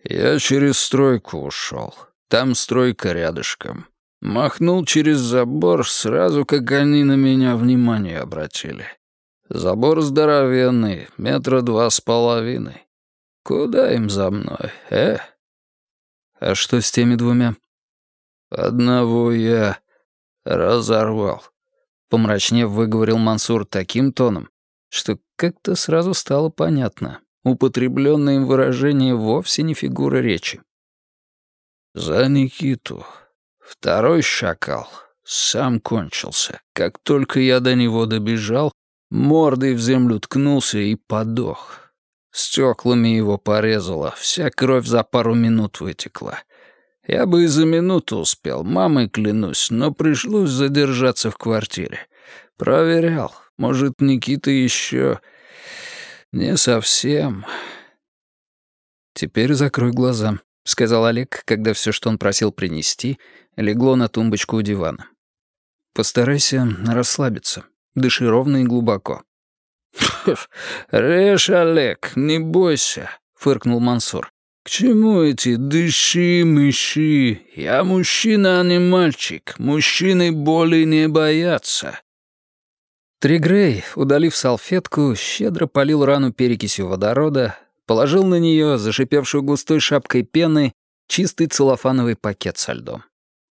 Я через стройку ушел. Там стройка рядышком. Махнул через забор сразу, как они на меня внимание обратили. Забор здоровенный, метра два с половиной. Куда им за мной, э? А что с теми двумя? Одного я разорвал. Помрачнев выговорил Мансур таким тоном, что как-то сразу стало понятно. Употребленное им выражение вовсе не фигура речи. За Никиту. Второй шакал. Сам кончился. Как только я до него добежал, мордой в землю ткнулся и подох. Стеклами его порезало, вся кровь за пару минут вытекла. Я бы и за минуту успел, мамой клянусь, но пришлось задержаться в квартире. Проверял, может, Никита еще... Не совсем. Теперь закрой глаза, — сказал Олег, когда все, что он просил принести, легло на тумбочку у дивана. Постарайся расслабиться. Дыши ровно и глубоко. «Режь, Олег, не бойся», — фыркнул Мансур. «К чему эти дыши, мыши? Я мужчина, а не мальчик. Мужчины боли не боятся». Тригрей, удалив салфетку, щедро полил рану перекисью водорода, положил на нее, зашипевшую густой шапкой пены, чистый целлофановый пакет со льдом.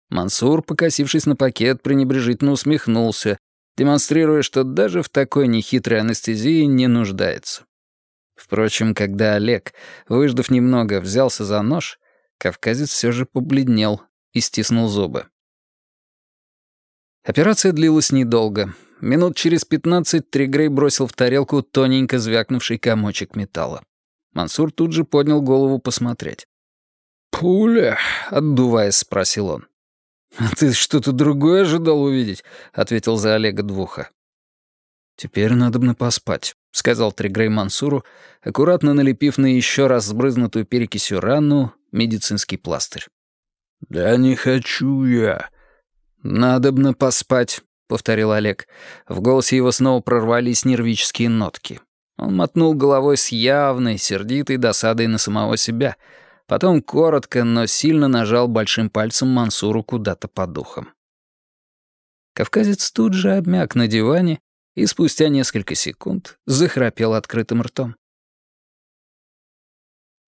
Мансур, покосившись на пакет, пренебрежительно усмехнулся, демонстрируя, что даже в такой нехитрой анестезии не нуждается. Впрочем, когда Олег, выждав немного, взялся за нож, кавказец все же побледнел и стиснул зубы. Операция длилась недолго. Минут через пятнадцать Тригрей бросил в тарелку тоненько звякнувший комочек металла. Мансур тут же поднял голову посмотреть. «Пуля?» — отдуваясь, спросил он. «А ты что-то другое ожидал увидеть?» — ответил за Олега Двуха. «Теперь надо бы поспать», — сказал Тригрей Мансуру, аккуратно налепив на еще раз сбрызнутую перекисью рану медицинский пластырь. «Да не хочу я». «Надобно поспать», — повторил Олег. В голосе его снова прорвались нервические нотки. Он мотнул головой с явной, сердитой досадой на самого себя. Потом коротко, но сильно нажал большим пальцем Мансуру куда-то по духам. Кавказец тут же обмяк на диване, и спустя несколько секунд захрапел открытым ртом.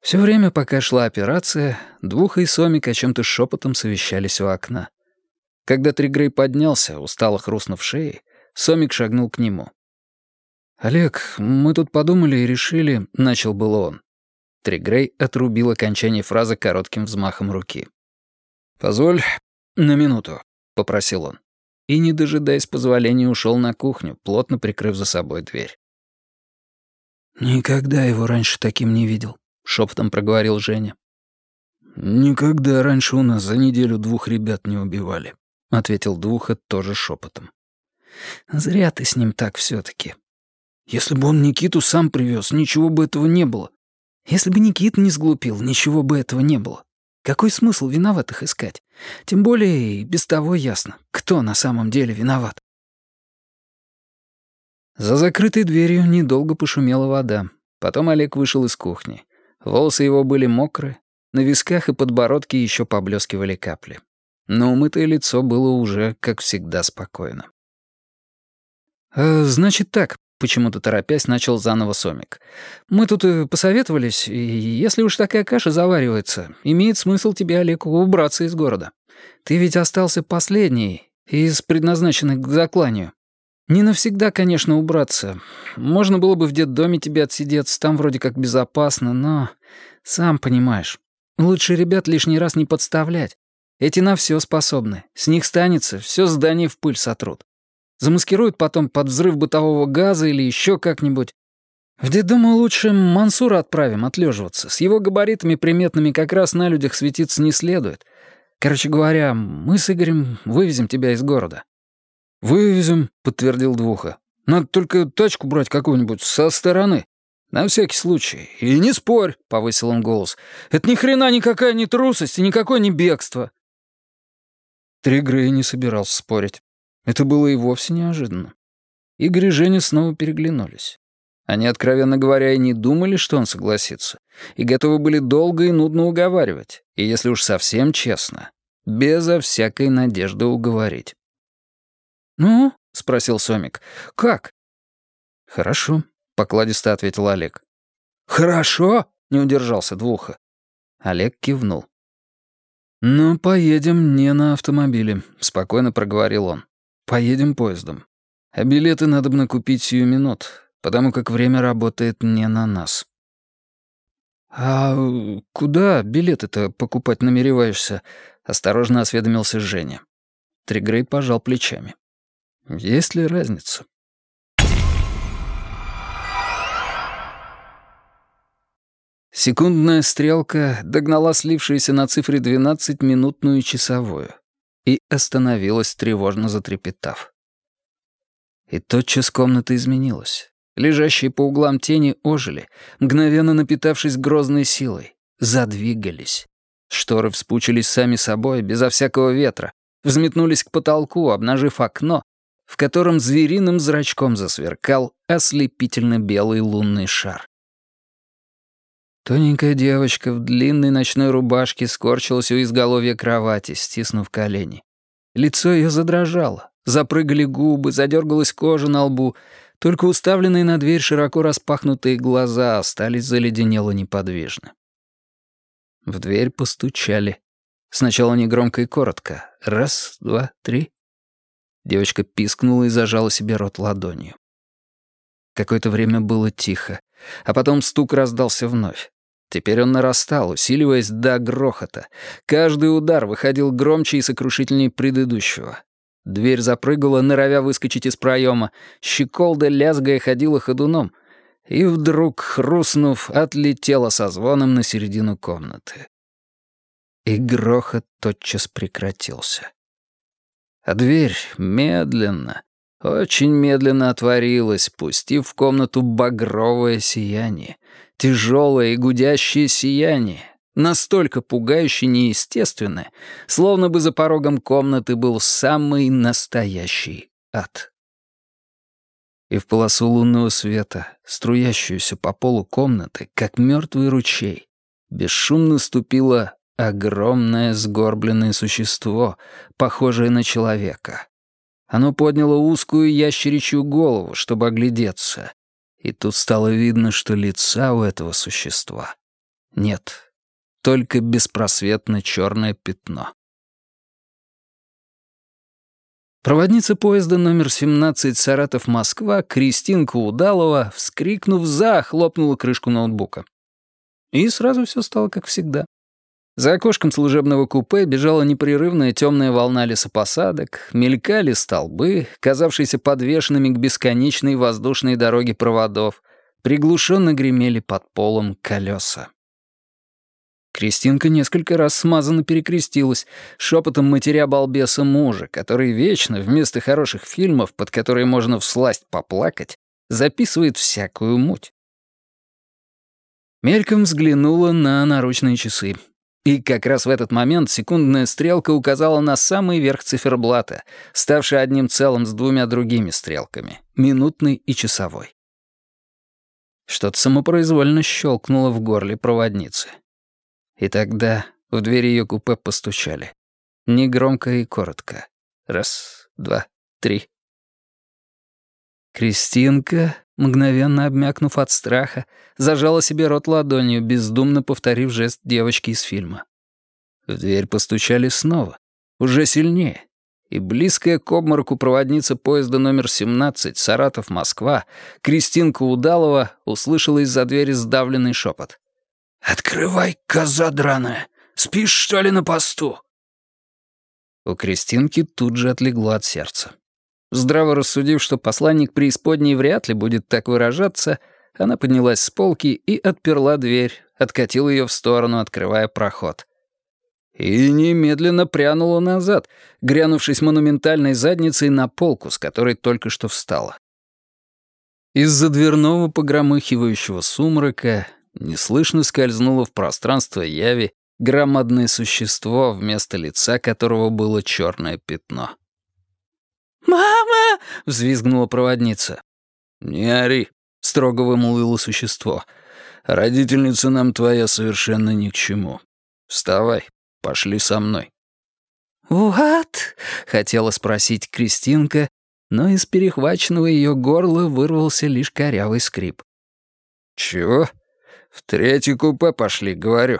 Все время, пока шла операция, Двуха и Сомик о чем-то шепотом совещались у окна. Когда Тригрей поднялся, устало хрустнув шеей, Сомик шагнул к нему. «Олег, мы тут подумали и решили...» — начал был он. Тригрей отрубил окончание фразы коротким взмахом руки. «Позволь на минуту», — попросил он и, не дожидаясь позволения, ушел на кухню, плотно прикрыв за собой дверь. «Никогда его раньше таким не видел», — шепотом проговорил Женя. «Никогда раньше у нас за неделю двух ребят не убивали», — ответил Двуха тоже шепотом. «Зря ты с ним так все таки Если бы он Никиту сам привез, ничего бы этого не было. Если бы Никит не сглупил, ничего бы этого не было. Какой смысл виноватых искать? Тем более и без того ясно, кто на самом деле виноват. За закрытой дверью недолго пошумела вода. Потом Олег вышел из кухни. Волосы его были мокрые, на висках и подбородке еще поблескивали капли. Но умытое лицо было уже, как всегда, спокойно. «Э, «Значит так», Почему-то торопясь, начал заново Сомик. «Мы тут э, посоветовались, и если уж такая каша заваривается, имеет смысл тебе, Олег, убраться из города. Ты ведь остался последний из предназначенных к закланию. Не навсегда, конечно, убраться. Можно было бы в детдоме тебе отсидеться, там вроде как безопасно, но... Сам понимаешь, лучше ребят лишний раз не подставлять. Эти на все способны. С них станется, все здание в пыль сотрут. Замаскируют потом под взрыв бытового газа или еще как-нибудь. В детдому лучше Мансура отправим отлеживаться. С его габаритами приметными как раз на людях светиться не следует. Короче говоря, мы с Игорем вывезем тебя из города». «Вывезем», — подтвердил Двуха. «Надо только тачку брать какую-нибудь со стороны. На всякий случай. И не спорь», — повысил он голос. «Это ни хрена никакая не трусость и никакое не бегство». Тригрей не собирался спорить. Это было и вовсе неожиданно. Игорь и Женя снова переглянулись. Они, откровенно говоря, и не думали, что он согласится, и готовы были долго и нудно уговаривать, и, если уж совсем честно, безо всякой надежды уговорить. «Ну?» — спросил Сомик. «Как?» «Хорошо», — покладисто ответил Олег. «Хорошо?» — не удержался Двуха. Олег кивнул. «Ну, поедем не на автомобиле», — спокойно проговорил он. «Поедем поездом. А билеты надо бы накупить сию минут, потому как время работает не на нас». «А куда билеты-то покупать намереваешься?» — осторожно осведомился Женя. Тригрей пожал плечами. «Есть ли разница?» Секундная стрелка догнала слившуюся на цифре 12 минутную часовую и остановилась, тревожно затрепетав. И тотчас комната изменилась. Лежащие по углам тени ожили, мгновенно напитавшись грозной силой, задвигались. Шторы вспучились сами собой, безо всякого ветра, взметнулись к потолку, обнажив окно, в котором звериным зрачком засверкал ослепительно белый лунный шар. Тоненькая девочка в длинной ночной рубашке скорчилась у изголовья кровати, стиснув колени. Лицо ее задрожало, запрыгали губы, задергалась кожа на лбу, только уставленные на дверь широко распахнутые глаза остались заледенело неподвижны. В дверь постучали. Сначала негромко и коротко. Раз, два, три. Девочка пискнула и зажала себе рот ладонью. Какое-то время было тихо, а потом стук раздался вновь. Теперь он нарастал, усиливаясь до грохота. Каждый удар выходил громче и сокрушительнее предыдущего. Дверь запрыгала, норовя выскочить из проема. Щеколда, лязгая, ходила ходуном. И вдруг, хрустнув, отлетела со звоном на середину комнаты. И грохот тотчас прекратился. А дверь медленно, очень медленно отворилась, пустив в комнату багровое сияние, тяжелое и гудящее сияние, настолько пугающе неестественное, словно бы за порогом комнаты был самый настоящий ад. И в полосу лунного света, струящуюся по полу комнаты, как мертвый ручей, бесшумно ступило огромное сгорбленное существо, похожее на человека. Оно подняло узкую ящеричью голову, чтобы оглядеться. И тут стало видно, что лица у этого существа нет, только беспросветно черное пятно. Проводница поезда номер 17 Саратов-Москва Кристинка Удалова, вскрикнув «за», хлопнула крышку ноутбука. И сразу все стало как всегда. За окошком служебного купе бежала непрерывная темная волна лесопосадок, мелькали столбы, казавшиеся подвешенными к бесконечной воздушной дороге проводов, приглушенно гремели под полом колеса. Кристинка несколько раз смазанно перекрестилась, шепотом матеря балбеса мужа, который вечно, вместо хороших фильмов, под которые можно всласть поплакать, записывает всякую муть. Мельком взглянула на наручные часы. И как раз в этот момент секундная стрелка указала на самый верх циферблата, ставший одним целым с двумя другими стрелками — минутной и часовой. Что-то самопроизвольно щелкнуло в горле проводницы. И тогда в двери ее купе постучали. Негромко и коротко. Раз, два, три. Кристинка, мгновенно обмякнув от страха, зажала себе рот ладонью, бездумно повторив жест девочки из фильма. В дверь постучали снова, уже сильнее, и близкая к обмороку проводница поезда номер 17 Саратов-Москва Кристинка Удалова услышала из-за двери сдавленный шепот. «Открывай, коза драная! Спишь, что ли, на посту?» У Кристинки тут же отлегло от сердца. Здраво рассудив, что посланник преисподней вряд ли будет так выражаться, она поднялась с полки и отперла дверь, откатила ее в сторону, открывая проход. И немедленно прянула назад, грянувшись монументальной задницей на полку, с которой только что встала. Из-за дверного погромыхивающего сумрака неслышно скользнуло в пространство яви громадное существо, вместо лица которого было черное пятно. «Мама!» — взвизгнула проводница. «Не ори», — строго вымолвило существо. «Родительница нам твоя совершенно ни к чему. Вставай, пошли со мной». «What?» — хотела спросить Кристинка, но из перехваченного ее горла вырвался лишь корявый скрип. «Чего? В третий купе пошли, говорю».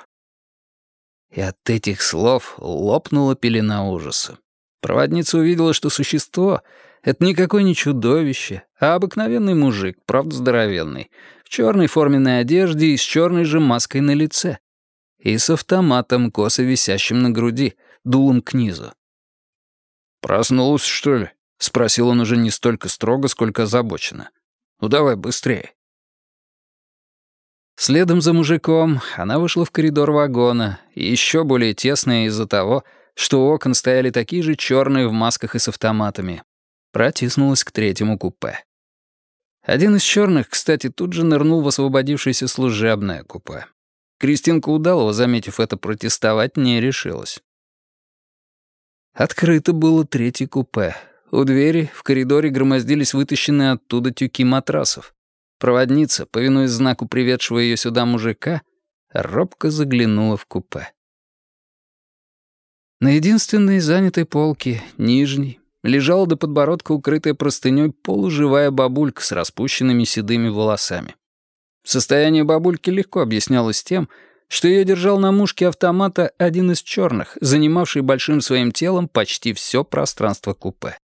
И от этих слов лопнула пелена ужаса. Проводница увидела, что существо — это никакое не чудовище, а обыкновенный мужик, правда здоровенный, в черной форменной одежде и с черной же маской на лице. И с автоматом, косо висящим на груди, дулом к низу. «Проснулась, что ли?» — спросил он уже не столько строго, сколько озабоченно. «Ну давай быстрее». Следом за мужиком она вышла в коридор вагона, еще более тесная из-за того, что у окон стояли такие же черные в масках и с автоматами. Протиснулась к третьему купе. Один из черных, кстати, тут же нырнул в освободившееся служебное купе. Кристинка Удалова, заметив это, протестовать не решилась. Открыто было третье купе. У двери в коридоре громоздились вытащенные оттуда тюки матрасов. Проводница, повинуясь знаку приведшего ее сюда мужика, робко заглянула в купе. На единственной занятой полке, нижней, лежала до подбородка укрытая простыней полуживая бабулька с распущенными седыми волосами. Состояние бабульки легко объяснялось тем, что ее держал на мушке автомата один из черных, занимавший большим своим телом почти все пространство купе.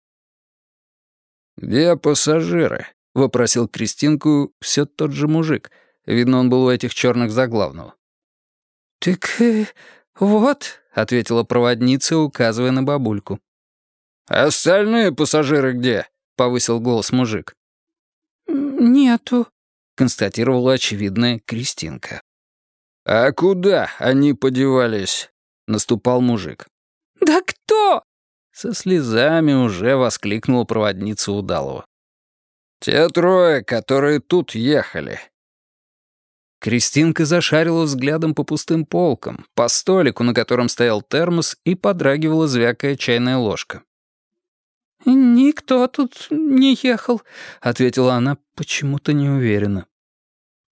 «Где пассажиры?» — вопросил Кристинку все тот же мужик. Видно, он был у этих черных заглавного. «Так э, вот», — ответила проводница, указывая на бабульку. «Остальные пассажиры где?» — повысил голос мужик. «Нету», — констатировала очевидная Кристинка. «А куда они подевались?» — наступал мужик. «Да кто?» Со слезами уже воскликнула проводница Удалова. «Те трое, которые тут ехали». Кристинка зашарила взглядом по пустым полкам, по столику, на котором стоял термос, и подрагивала звякая чайная ложка. «Никто тут не ехал», — ответила она почему-то неуверенно.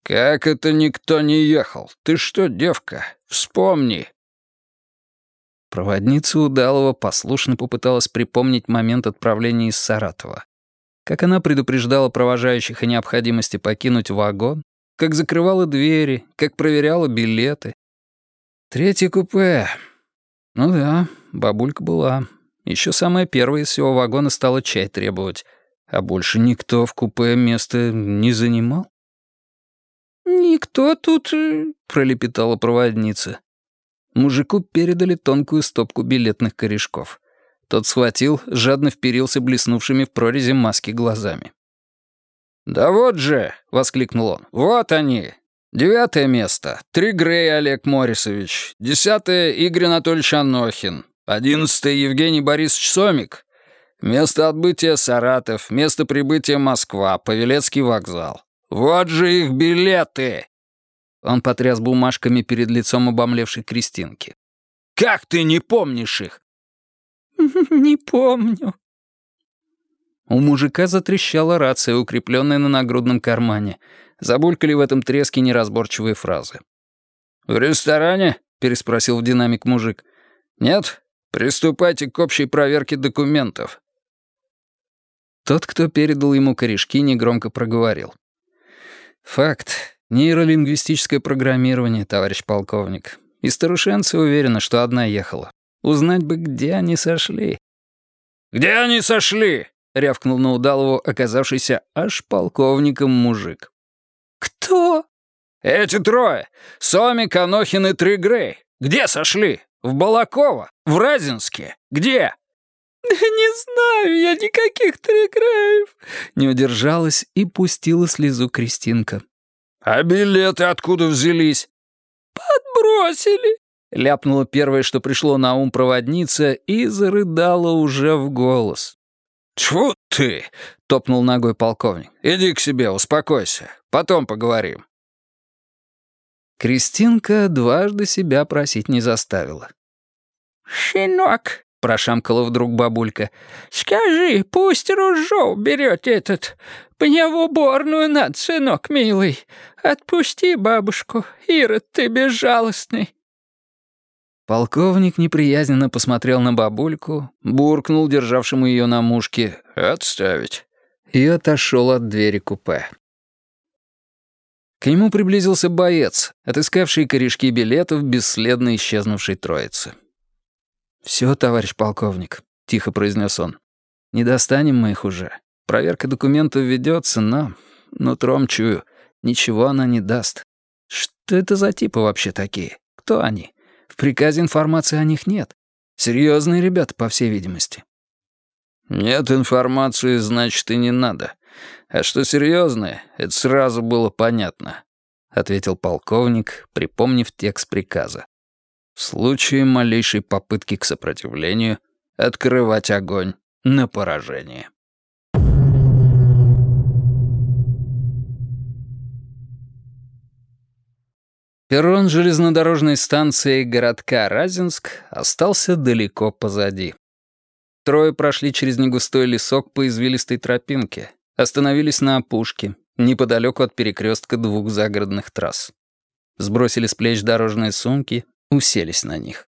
«Как это никто не ехал? Ты что, девка? Вспомни!» Проводница Удалова послушно попыталась припомнить момент отправления из Саратова. Как она предупреждала провожающих о необходимости покинуть вагон, как закрывала двери, как проверяла билеты. Третье купе. Ну да, бабулька была. Еще самая первая из всего вагона стала чай требовать, а больше никто в купе места не занимал. «Никто тут...» э, — пролепетала проводница. Мужику передали тонкую стопку билетных корешков. Тот схватил, жадно вперился блеснувшими в прорези маски глазами. «Да вот же!» — воскликнул он. «Вот они! Девятое место. Три Грей Олег Морисович. Десятое Игорь Анатольевич Анохин. Одиннадцатое Евгений Борисович Сомик. Место отбытия Саратов. Место прибытия Москва. Павелецкий вокзал. Вот же их билеты!» Он потряс бумажками перед лицом обомлевшей Кристинки. «Как ты не помнишь их?» «Не помню». У мужика затрещала рация, укрепленная на нагрудном кармане. Забулькали в этом треске неразборчивые фразы. «В ресторане?» — переспросил в динамик мужик. «Нет? Приступайте к общей проверке документов». Тот, кто передал ему корешки, негромко проговорил. «Факт. Нейролингвистическое программирование, товарищ полковник. И старушенцы уверены, что одна ехала. Узнать бы, где они сошли». «Где они сошли?» — рявкнул на Удалову оказавшийся аж полковником мужик. «Кто?» «Эти трое. Сомик, Анохин и Тригрей. Где сошли? В Балаково? В Разинске? Где?» «Да не знаю я никаких Тригреев», — не удержалась и пустила слезу Кристинка. «А билеты откуда взялись?» «Подбросили», — ляпнула первое, что пришло на ум проводница, и зарыдала уже в голос. «Тьфу ты!» — топнул ногой полковник. «Иди к себе, успокойся. Потом поговорим». Кристинка дважды себя просить не заставила. «Щенок, — прошамкала вдруг бабулька. «Скажи, пусть ружо берет этот. Мне в уборную надо, сынок милый. Отпусти бабушку, Ирод, ты безжалостный». Полковник неприязненно посмотрел на бабульку, буркнул державшему ее на мушке «Отставить» и отошел от двери купе. К нему приблизился боец, отыскавший корешки билетов бесследно исчезнувшей троицы. «Все, товарищ полковник», — тихо произнес он. «Не достанем мы их уже. Проверка документов ведется, но, нутром чую, ничего она не даст. Что это за типы вообще такие? Кто они? В приказе информации о них нет. Серьезные ребята, по всей видимости». «Нет информации, значит, и не надо. А что серьезное, это сразу было понятно», — ответил полковник, припомнив текст приказа. В случае малейшей попытки к сопротивлению открывать огонь на поражение. Перрон железнодорожной станции городка Разинск остался далеко позади. Трое прошли через негустой лесок по извилистой тропинке, остановились на опушке, неподалеку от перекрестка двух загородных трасс. Сбросили с плеч дорожные сумки, уселись на них.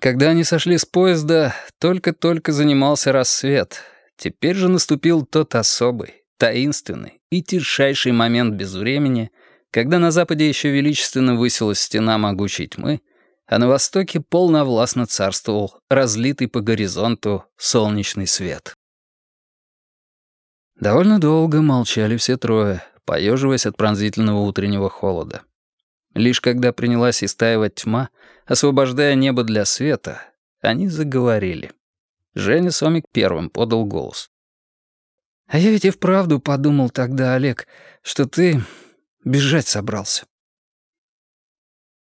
Когда они сошли с поезда, только-только занимался рассвет. Теперь же наступил тот особый, таинственный и тишайший момент безвремени, когда на западе еще величественно высилась стена могучей тьмы, а на востоке полновластно царствовал разлитый по горизонту солнечный свет. Довольно долго молчали все трое, поеживаясь от пронзительного утреннего холода. Лишь когда принялась истаивать тьма, освобождая небо для света, они заговорили. Женя Сомик первым подал голос. «А я ведь и вправду подумал тогда, Олег, что ты бежать собрался».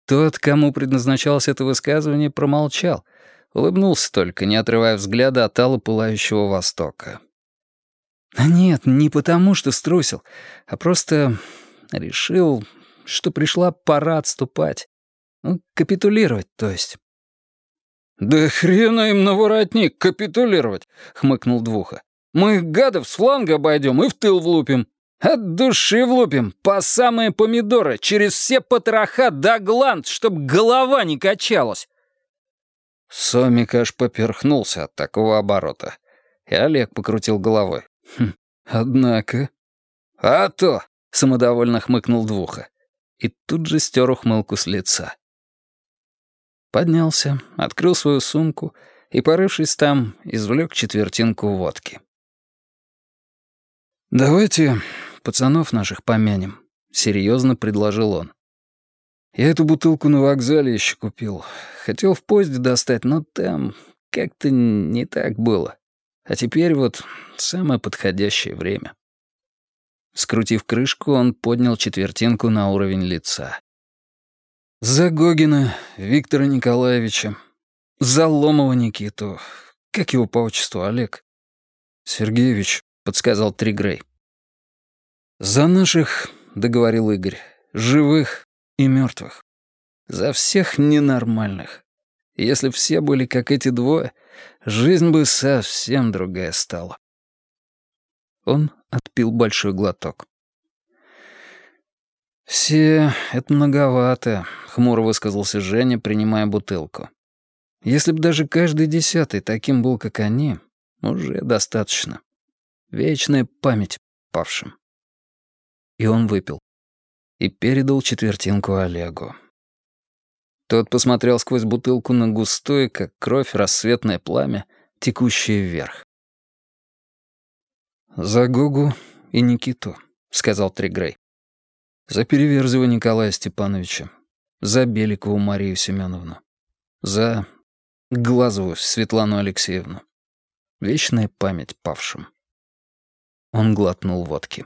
Тот, кому предназначалось это высказывание, промолчал, улыбнулся только, не отрывая взгляда от тала пылающего востока. «Нет, не потому, что струсил, а просто решил, что пришла пора отступать. Ну, капитулировать, то есть. «Да хрена им на воротник капитулировать!» — хмыкнул Двуха. «Мы гадов с фланга обойдем и в тыл влупим. От души влупим, по самые помидоры, через все потроха до гланд, чтоб голова не качалась!» Сомик аж поперхнулся от такого оборота. И Олег покрутил головой. «Хм, однако...» «А то!» — самодовольно хмыкнул Двуха и тут же стер ухмылку с лица. Поднялся, открыл свою сумку и, порывшись там, извлек четвертинку водки. «Давайте пацанов наших помянем», — серьезно предложил он. «Я эту бутылку на вокзале еще купил. Хотел в поезде достать, но там как-то не так было. А теперь вот самое подходящее время». Скрутив крышку, он поднял четвертинку на уровень лица. «За Гогина Виктора Николаевича. За Ломова Никиту. Как его по отчеству, Олег?» «Сергеевич», — подсказал Тригрей. «За наших», — договорил Игорь, — «живых и мертвых. За всех ненормальных. Если все были как эти двое, жизнь бы совсем другая стала». Он отпил большой глоток. «Все — это многовато», — хмуро высказался Женя, принимая бутылку. «Если бы даже каждый десятый таким был, как они, уже достаточно. Вечная память павшим». И он выпил. И передал четвертинку Олегу. Тот посмотрел сквозь бутылку на густое, как кровь, рассветное пламя, текущее вверх. «За Гогу и Никиту», — сказал Тригрей. «За Переверзева Николая Степановича. За Беликову Марию Семеновну. За Глазову Светлану Алексеевну. Вечная память павшим». Он глотнул водки.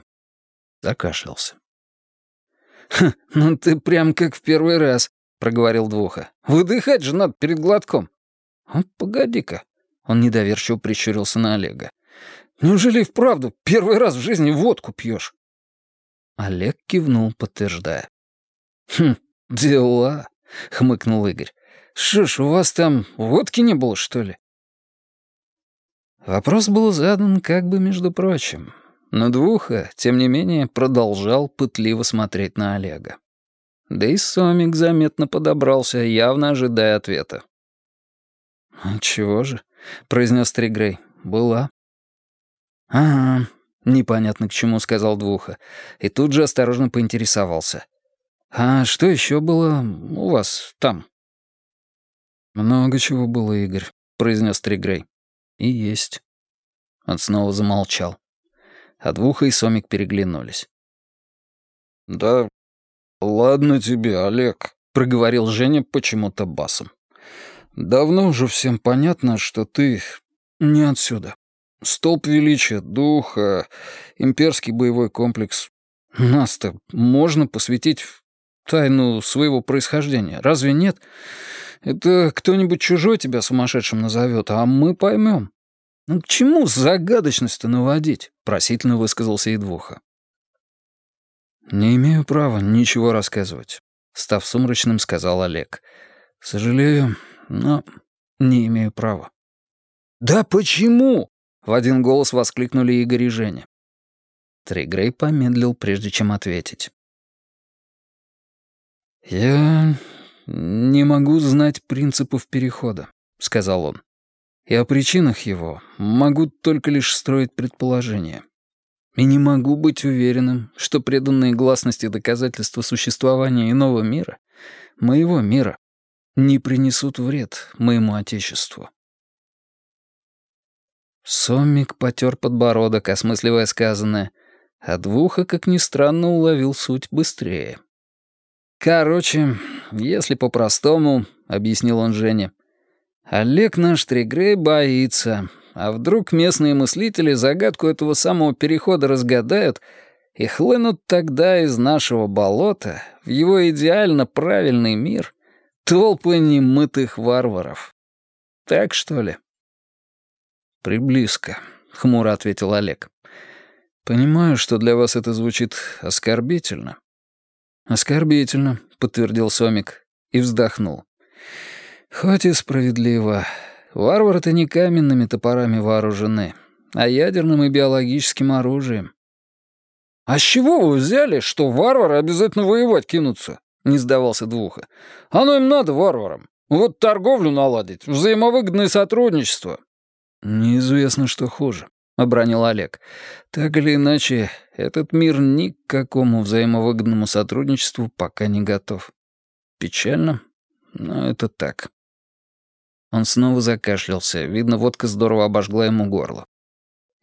Закашлялся. ну ты прям как в первый раз», — проговорил Двуха. «Выдыхать же надо перед глотком». «Погоди-ка». Он недоверчиво прищурился на Олега. Неужели и вправду первый раз в жизни водку пьешь? Олег кивнул, подтверждая. «Хм, дела», — хмыкнул Игорь. Что ж, у вас там водки не было, что ли?» Вопрос был задан как бы между прочим, но Двуха, тем не менее, продолжал пытливо смотреть на Олега. Да и Сомик заметно подобрался, явно ожидая ответа. «Чего же?» — произнес Тригрей. «Была». «Ага», — непонятно к чему сказал Двуха, и тут же осторожно поинтересовался. «А что еще было у вас там?» «Много чего было, Игорь», — произнес Тригрей. «И есть». Он снова замолчал. А Двуха и Сомик переглянулись. «Да ладно тебе, Олег», — проговорил Женя почему-то басом. «Давно уже всем понятно, что ты не отсюда. Столб величия, духа, имперский боевой комплекс. Нас-то можно посвятить в тайну своего происхождения, разве нет? Это кто-нибудь чужой тебя сумасшедшим назовет, а мы поймем. Ну к чему загадочность-то наводить? Просительно высказался Едвуха. «Не имею права ничего рассказывать», — став сумрачным, сказал Олег. «Сожалею, но не имею права». «Да почему?» — в один голос воскликнули Игорь и Женя. Тригрей помедлил, прежде чем ответить. «Я не могу знать принципов перехода», — сказал он. «И о причинах его могу только лишь строить предположения. И не могу быть уверенным, что преданные гласности доказательства существования иного мира, моего мира, не принесут вред моему Отечеству». Сомик потер подбородок, осмысливая сказанное, а Двуха, как ни странно, уловил суть быстрее. «Короче, если по-простому», — объяснил он Жене, «Олег наш Тригрей боится, а вдруг местные мыслители загадку этого самого перехода разгадают и хлынут тогда из нашего болота в его идеально правильный мир толпы немытых варваров. Так что ли?» «Приблизко», — хмуро ответил Олег. «Понимаю, что для вас это звучит оскорбительно, «Оскорбительно», — подтвердил Сомик и вздохнул. «Хоть и справедливо. Варвары-то не каменными топорами вооружены, а ядерным и биологическим оружием». «А с чего вы взяли, что варвары обязательно воевать кинутся?» — не сдавался Двуха. «Оно им надо, варварам. Вот торговлю наладить, взаимовыгодное сотрудничество». «Неизвестно, что хуже», — обронил Олег. «Так или иначе, этот мир ни к какому взаимовыгодному сотрудничеству пока не готов. Печально, но это так. Он снова закашлялся, видно, водка здорово обожгла ему горло.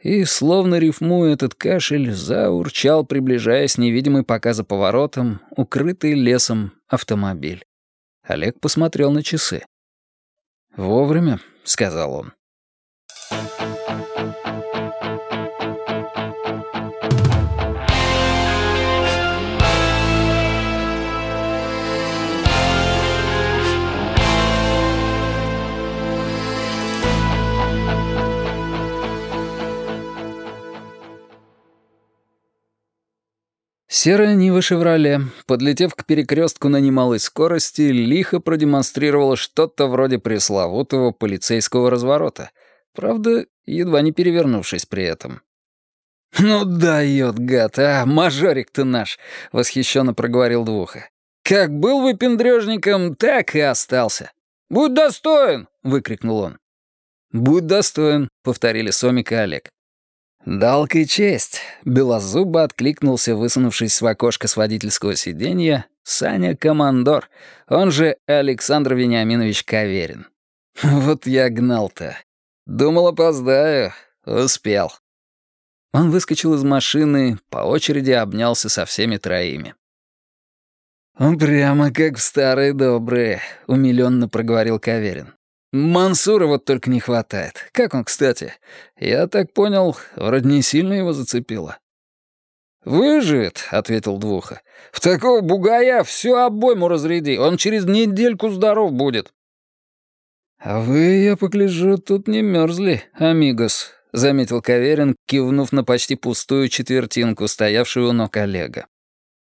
И, словно рифмуя этот кашель, заурчал, приближаясь невидимый пока за поворотом, укрытый лесом автомобиль. Олег посмотрел на часы. «Вовремя», — сказал он. Серая Нива «Шевроле», подлетев к перекрестку на немалой скорости, лихо продемонстрировала что-то вроде пресловутого полицейского разворота, правда, едва не перевернувшись при этом. «Ну дает, гад, а, мажорик ты наш!» — восхищенно проговорил Двуха. «Как был выпендрежником, так и остался. Будь достоин!» — выкрикнул он. «Будь достоин», — повторили Сомик и Олег. «Далка и честь!» — белозубо откликнулся, высунувшись в окошко с водительского сиденья, Саня Командор, он же Александр Вениаминович Каверин. «Вот я гнал-то. Думал, опоздаю. Успел». Он выскочил из машины, по очереди обнялся со всеми троими. «Прямо как в старые добрые», — умилённо проговорил Каверин. Мансура вот только не хватает. Как он, кстати? Я так понял, вроде не сильно его зацепило. «Выживет», — ответил Двуха. «В такого бугая всю обойму разряди, он через недельку здоров будет». «А вы, я погляжу, тут не мерзли, амигос», — заметил Каверин, кивнув на почти пустую четвертинку, стоявшую у ног Олега.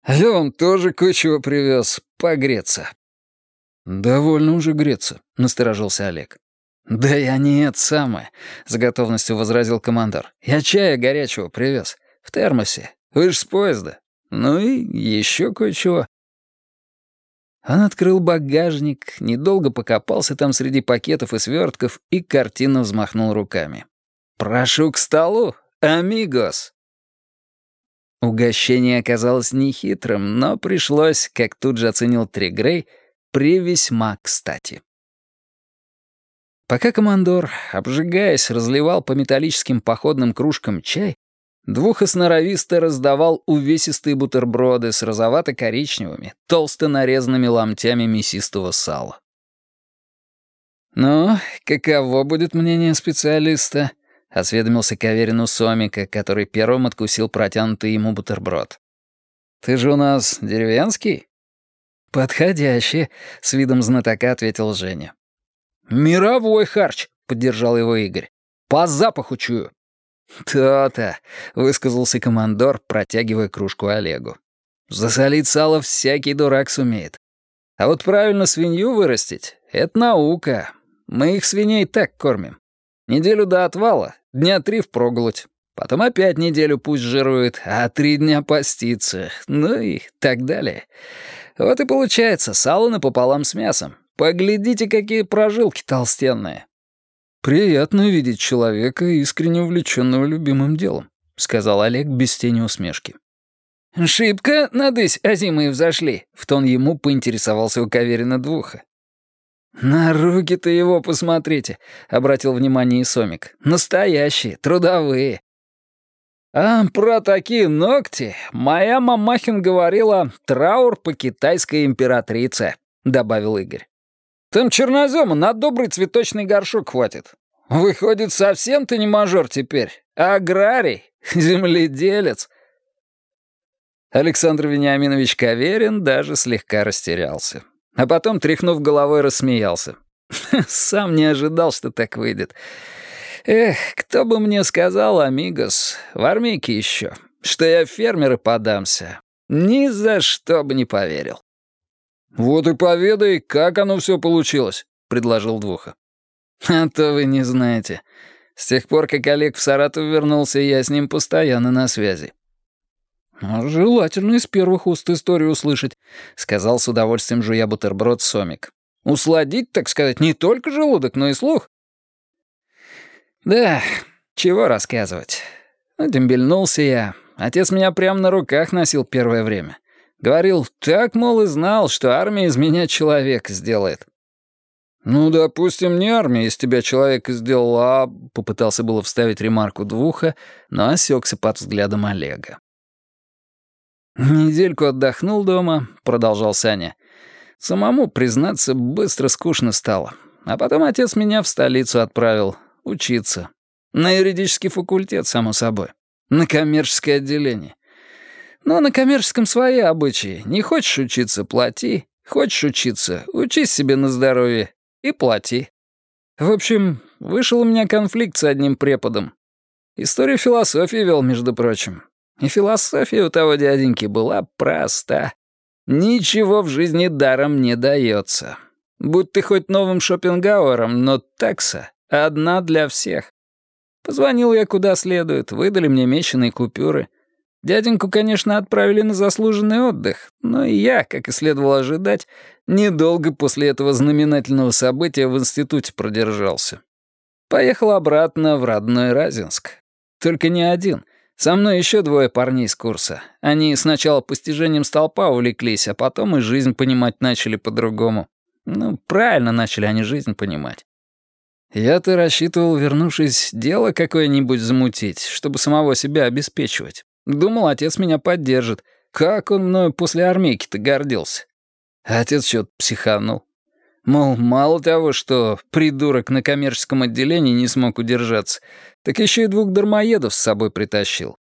«Я вам тоже кое-чего привез, погреться». «Довольно уже греться», — насторожился Олег. «Да я не это самое», — с готовностью возразил командор. «Я чая горячего привез. В термосе. Вы ж с поезда. Ну и еще кое-чего». Он открыл багажник, недолго покопался там среди пакетов и свертков и картинно взмахнул руками. «Прошу к столу, амигос!» Угощение оказалось нехитрым, но пришлось, как тут же оценил Тригрей, превесьма кстати. Пока командор, обжигаясь, разливал по металлическим походным кружкам чай, двух сноровисто раздавал увесистые бутерброды с розовато-коричневыми, толсто нарезанными ломтями мясистого сала. «Ну, каково будет мнение специалиста?» — осведомился Каверин у Сомика, который первым откусил протянутый ему бутерброд. «Ты же у нас деревенский?» «Подходящий», — с видом знатока ответил Женя. «Мировой харч», — поддержал его Игорь. «По запаху чую». «То-то», — высказался командор, протягивая кружку Олегу. «Засолить сало всякий дурак сумеет. А вот правильно свинью вырастить — это наука. Мы их свиней так кормим. Неделю до отвала, дня три впроголодь. Потом опять неделю пусть жирует, а три дня постится. Ну и так далее. Вот и получается сало напополам с мясом. Поглядите, какие прожилки толстенные. «Приятно видеть человека, искренне увлеченного любимым делом», — сказал Олег без тени усмешки. «Шибко надысь озимые взошли», — в тон ему поинтересовался у Каверина Двуха. «На руки-то его посмотрите», — обратил внимание Исомик. «Настоящие, трудовые». «А про такие ногти моя мамахин говорила траур по китайской императрице», — добавил Игорь. Там чернозема на добрый цветочный горшок хватит. Выходит, совсем ты не мажор теперь, а аграрий, земледелец». Александр Вениаминович Каверин даже слегка растерялся. А потом, тряхнув головой, рассмеялся. «Сам не ожидал, что так выйдет. Эх, кто бы мне сказал, амигос, в армейке еще, что я в фермеры подамся. Ни за что бы не поверил». «Вот и поведай, как оно все получилось», — предложил Двуха. «А то вы не знаете. С тех пор, как Олег в Саратов вернулся, я с ним постоянно на связи». «Ну, «Желательно из первых уст историю услышать», — сказал с удовольствием жуя бутерброд Сомик. «Усладить, так сказать, не только желудок, но и слух». «Да, чего рассказывать. Дембельнулся я. Отец меня прямо на руках носил первое время. Говорил, так, мол, и знал, что армия из меня человека сделает. «Ну, допустим, не армия из тебя человека сделала, а...» Попытался было вставить ремарку двуха, но осекся под взглядом Олега. «Недельку отдохнул дома», — продолжал Саня. «Самому, признаться, быстро скучно стало. А потом отец меня в столицу отправил. Учиться. На юридический факультет, само собой. На коммерческое отделение. Но на коммерческом свои обычаи. Не хочешь учиться — плати. Хочешь учиться — учись себе на здоровье и плати. В общем, вышел у меня конфликт с одним преподом. Историю философии вел, между прочим. И философия у того дяденьки была проста. Ничего в жизни даром не дается. Будь ты хоть новым Шопенгауэром, но такса одна для всех. Позвонил я куда следует, выдали мне меченые купюры — Дяденьку, конечно, отправили на заслуженный отдых, но я, как и следовало ожидать, недолго после этого знаменательного события в институте продержался. Поехал обратно в родной Разинск. Только не один. Со мной еще двое парней с курса. Они сначала постижением столпа увлеклись, а потом и жизнь понимать начали по-другому. Ну, правильно начали они жизнь понимать. Я-то рассчитывал, вернувшись, дело какое-нибудь замутить, чтобы самого себя обеспечивать. Думал, отец меня поддержит. Как он мною после армейки-то гордился. отец что-то психанул. Мол, мало того, что придурок на коммерческом отделении не смог удержаться, так еще и двух дармоедов с собой притащил.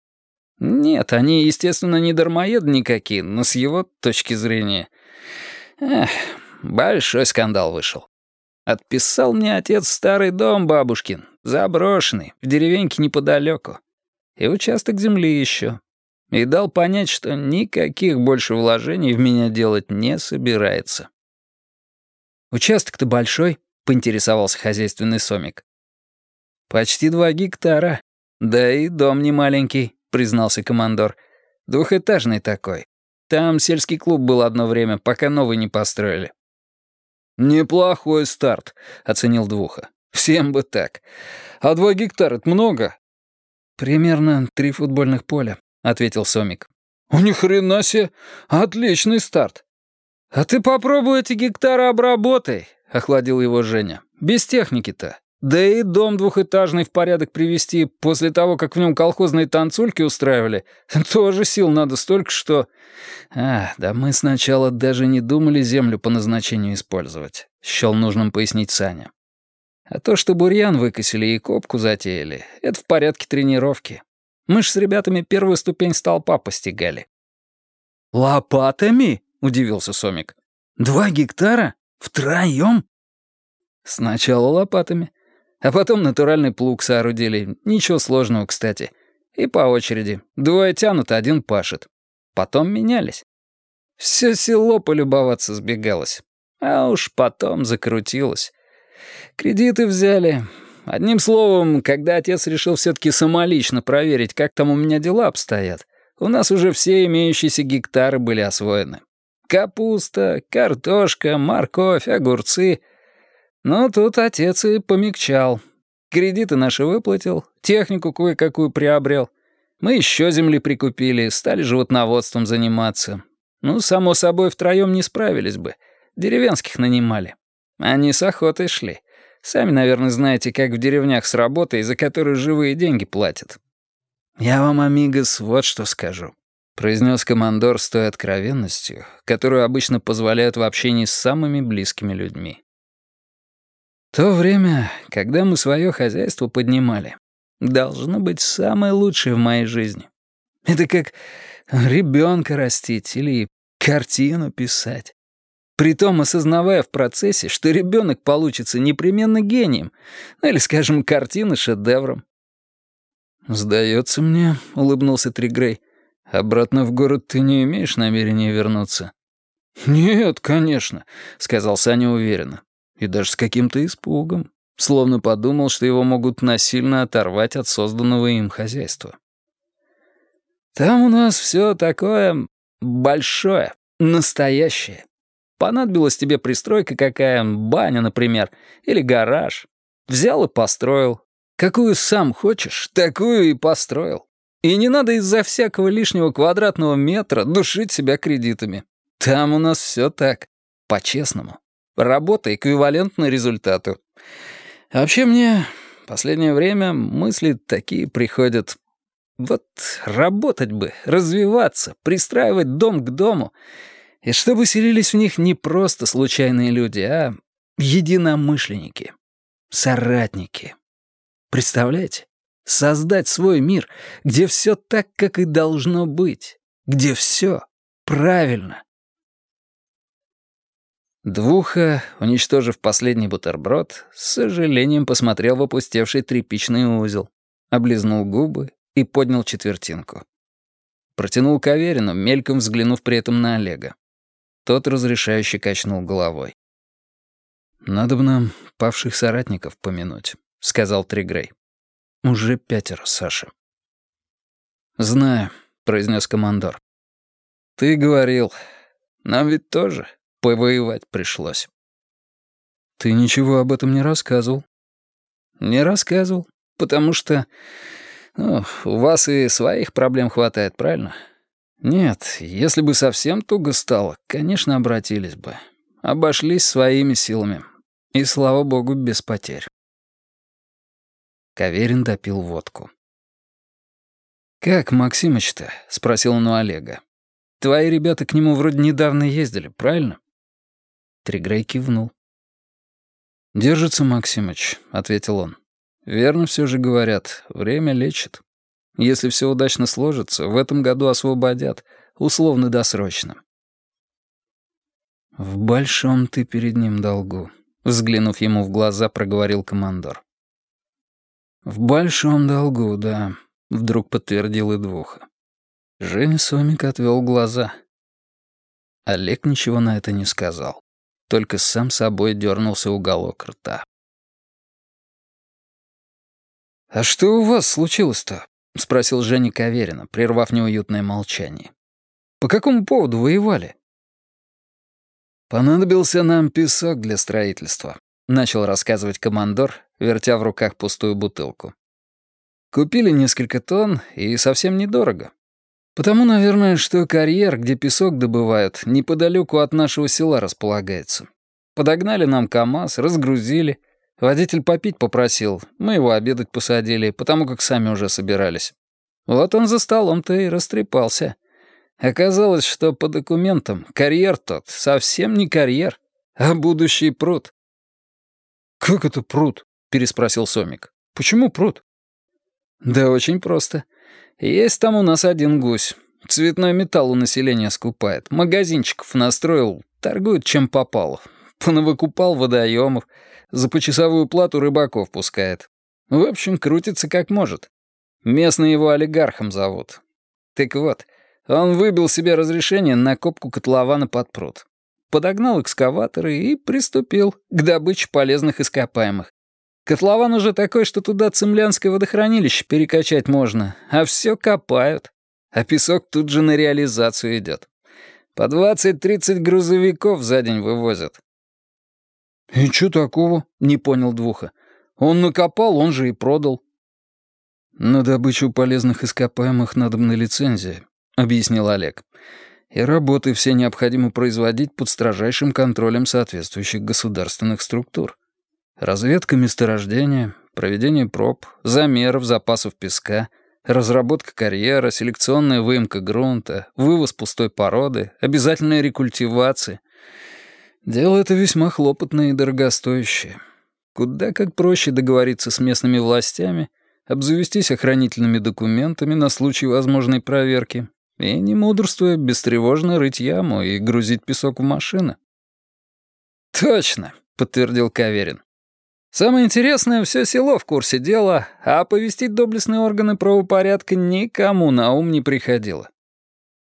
Нет, они, естественно, не дармоеды никакие, но с его точки зрения... Эх, большой скандал вышел. Отписал мне отец старый дом бабушкин, заброшенный, в деревеньке неподалеку и участок земли еще. И дал понять, что никаких больше вложений в меня делать не собирается. Участок-то большой?» — поинтересовался хозяйственный сомик. «Почти два гектара. Да и дом не маленький», — признался командор. «Двухэтажный такой. Там сельский клуб был одно время, пока новый не построили». «Неплохой старт», — оценил Двуха. «Всем бы так. А два гектара — это много?» «Примерно три футбольных поля», — ответил Сомик. «У них хрена себе! Отличный старт!» «А ты попробуй эти гектары обработай», — охладил его Женя. «Без техники-то. Да и дом двухэтажный в порядок привести после того, как в нем колхозные танцульки устраивали, тоже сил надо столько, что...» «А, да мы сначала даже не думали землю по назначению использовать», — счел нужным пояснить Саня. «А то, что бурьян выкосили и копку затеяли, это в порядке тренировки. Мы ж с ребятами первую ступень столпа постигали». «Лопатами?» — удивился Сомик. «Два гектара? Втроем?» «Сначала лопатами, а потом натуральный плуг соорудили. Ничего сложного, кстати. И по очереди. Двое тянут, один пашет. Потом менялись. Все село полюбоваться сбегалось. А уж потом закрутилось. Кредиты взяли. Одним словом, когда отец решил все-таки самолично проверить, как там у меня дела обстоят, у нас уже все имеющиеся гектары были освоены. Капуста, картошка, морковь, огурцы. Но тут отец и помягчал. Кредиты наши выплатил, технику кое-какую приобрел. Мы еще земли прикупили, стали животноводством заниматься. Ну, само собой, втроем не справились бы. Деревенских нанимали. Они с охотой шли. Сами, наверное, знаете, как в деревнях с работой, за которую живые деньги платят. Я вам, амигос, вот что скажу произнес командор с той откровенностью, которую обычно позволяют в общении с самыми близкими людьми. То время, когда мы свое хозяйство поднимали, должно быть самое лучшее в моей жизни. Это как ребенка растить или картину писать. Притом осознавая в процессе, что ребенок получится непременно гением, ну или, скажем, картина шедевром. «Сдается мне», — улыбнулся Тригрей, Обратно в город ты не имеешь намерения вернуться?» «Нет, конечно», — сказал Саня уверенно. И даже с каким-то испугом. Словно подумал, что его могут насильно оторвать от созданного им хозяйства. «Там у нас все такое большое, настоящее. Понадобилась тебе пристройка какая, баня, например, или гараж. Взял и построил. Какую сам хочешь, такую и построил. И не надо из-за всякого лишнего квадратного метра душить себя кредитами. Там у нас все так, по-честному. Работа эквивалентна результату. Вообще мне последнее время мысли такие приходят. Вот работать бы, развиваться, пристраивать дом к дому. И чтобы селились в них не просто случайные люди, а единомышленники, соратники. Представляете? Создать свой мир, где все так, как и должно быть. Где все правильно. Двуха, уничтожив последний бутерброд, с сожалением посмотрел в опустевший тряпичный узел, облизнул губы и поднял четвертинку. Протянул к мельком взглянув при этом на Олега. Тот разрешающе качнул головой. «Надо бы нам павших соратников помянуть», — сказал Тригрей. «Уже пятеро, Саша». «Знаю», — произнес командор. «Ты говорил, нам ведь тоже повоевать пришлось». «Ты ничего об этом не рассказывал?» «Не рассказывал, потому что ну, у вас и своих проблем хватает, правильно?» «Нет, если бы совсем туго стало, конечно, обратились бы. Обошлись своими силами. И, слава богу, без потерь». Каверин допил водку. «Как Максимыч-то?» — спросил он у Олега. «Твои ребята к нему вроде недавно ездили, правильно?» Тригрей кивнул. «Держится Максимыч», — ответил он. «Верно все же говорят, время лечит. Если все удачно сложится, в этом году освободят, условно-досрочно». «В большом ты перед ним долгу», — взглянув ему в глаза, проговорил командор. «В большом долгу, да», — вдруг подтвердил и двуха. Женя Сомик отвел глаза. Олег ничего на это не сказал. Только сам собой дернулся уголок рта. «А что у вас случилось-то?» — спросил Женя Каверина, прервав неуютное молчание. «По какому поводу воевали?» «Понадобился нам песок для строительства», — начал рассказывать командор, вертя в руках пустую бутылку. «Купили несколько тонн, и совсем недорого. Потому, наверное, что карьер, где песок добывают, неподалеку от нашего села располагается. Подогнали нам КАМАЗ, разгрузили. Водитель попить попросил, мы его обедать посадили, потому как сами уже собирались. Вот он за столом-то и растрепался». Оказалось, что по документам карьер тот совсем не карьер, а будущий пруд. «Как это пруд?» — переспросил Сомик. «Почему пруд?» «Да очень просто. Есть там у нас один гусь. Цветной металл у населения скупает. Магазинчиков настроил, торгует чем попало. Понавыкупал водоемов, за почасовую плату рыбаков пускает. В общем, крутится как может. Местные его олигархом зовут. Так вот, он выбил себе разрешение на копку котлована под пруд. Подогнал экскаваторы и приступил к добыче полезных ископаемых. Котлован уже такой, что туда цемлянское водохранилище перекачать можно, а все копают. А песок тут же на реализацию идет. По 20-30 грузовиков за день вывозят. «И что такого?» — не понял Двуха. «Он накопал, он же и продал». «На добычу полезных ископаемых надо на лицензия объяснил Олег. «И работы все необходимо производить под строжайшим контролем соответствующих государственных структур. Разведка месторождения, проведение проб, замеров запасов песка, разработка карьера, селекционная выемка грунта, вывоз пустой породы, обязательная рекультивация. Дело это весьма хлопотное и дорогостоящее. Куда как проще договориться с местными властями, обзавестись охранительными документами на случай возможной проверки, и, не мудрствуя, бестревожно рыть яму и грузить песок в машины. «Точно», — подтвердил Каверин. «Самое интересное, все село в курсе дела, а оповестить доблестные органы правопорядка никому на ум не приходило.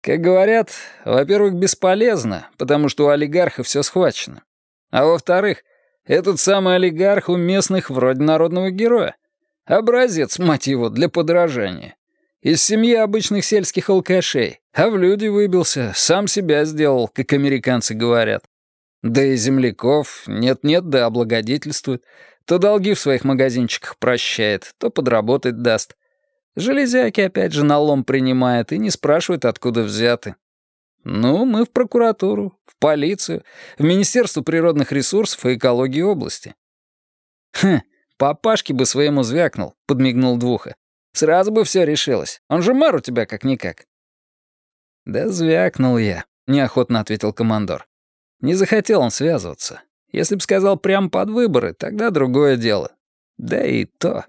Как говорят, во-первых, бесполезно, потому что у олигарха все схвачено. А во-вторых, этот самый олигарх у местных вроде народного героя. Образец, мать его, для подражания. Из семьи обычных сельских алкашей. А в люди выбился, сам себя сделал, как американцы говорят. Да и земляков нет-нет, да облагодетельствует. То долги в своих магазинчиках прощает, то подработать даст. Железяки опять же налом принимает и не спрашивает, откуда взяты. Ну, мы в прокуратуру, в полицию, в Министерство природных ресурсов и экологии области. «Хм, папашке бы своему звякнул», — подмигнул Двуха. Сразу бы все решилось. Он же мэр у тебя как-никак». «Да звякнул я», — неохотно ответил командор. «Не захотел он связываться. Если б сказал прямо под выборы, тогда другое дело. Да и то.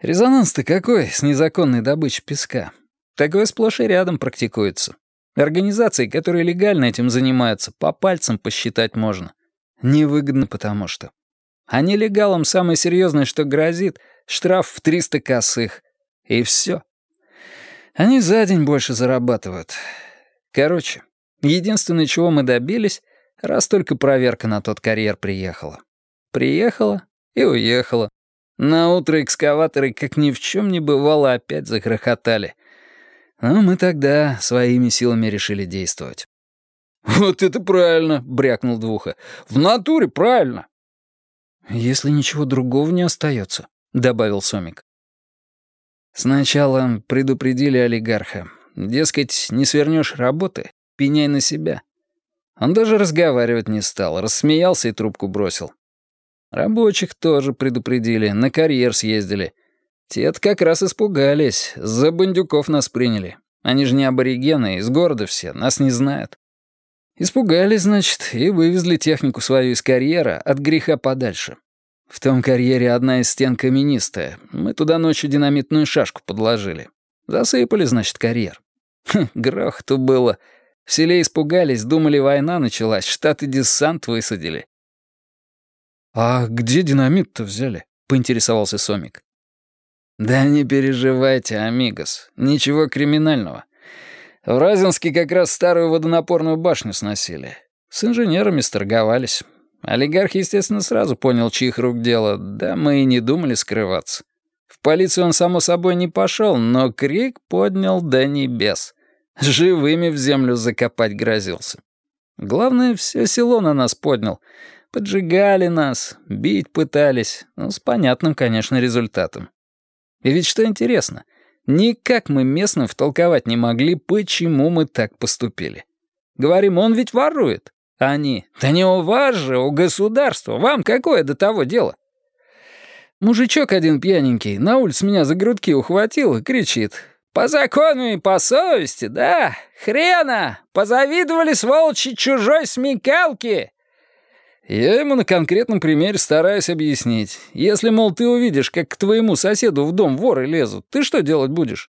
Резонанс-то какой с незаконной добычей песка? Такое сплошь и рядом практикуется. Организации, которые легально этим занимаются, по пальцам посчитать можно. Невыгодно потому что. А нелегалам самое серьезное, что грозит — штраф в 300 косых. И все. Они за день больше зарабатывают. Короче, единственное, чего мы добились, раз только проверка на тот карьер приехала. Приехала и уехала. На утро экскаваторы, как ни в чем не бывало, опять загрохотали. Но мы тогда своими силами решили действовать. «Вот это правильно!» — брякнул Двуха. «В натуре правильно!» «Если ничего другого не остается, — добавил Сомик. Сначала предупредили олигарха. Дескать, не свернешь работы, пеняй на себя. Он даже разговаривать не стал, рассмеялся и трубку бросил. Рабочих тоже предупредили, на карьер съездили. те как раз испугались, за бандюков нас приняли. Они же не аборигены, из города все, нас не знают. Испугались, значит, и вывезли технику свою из карьера от греха подальше. В том карьере одна из стен каменистая. Мы туда ночью динамитную шашку подложили. Засыпали, значит, карьер. Хм, грохоту было. В селе испугались, думали, война началась, штаты десант высадили. «А где динамит-то взяли?» — поинтересовался Сомик. «Да не переживайте, амигос, ничего криминального. В Разинске как раз старую водонапорную башню сносили. С инженерами сторговались. Олигарх, естественно, сразу понял, чьих рук дело, да мы и не думали скрываться. В полицию он, само собой, не пошел, но крик поднял до небес. Живыми в землю закопать грозился. Главное, все село на нас поднял. Поджигали нас, бить пытались, ну, с понятным, конечно, результатом. И ведь что интересно, никак мы местным втолковать не могли, почему мы так поступили. Говорим, он ведь ворует. А они, да не у вас же, у государства, вам какое до того дело? Мужичок один пьяненький на улице меня за грудки ухватил и кричит. «По закону и по совести, да? Хрена! Позавидовали, сволочи, чужой смекалки!» Я ему на конкретном примере стараюсь объяснить. Если, мол, ты увидишь, как к твоему соседу в дом воры лезут, ты что делать будешь?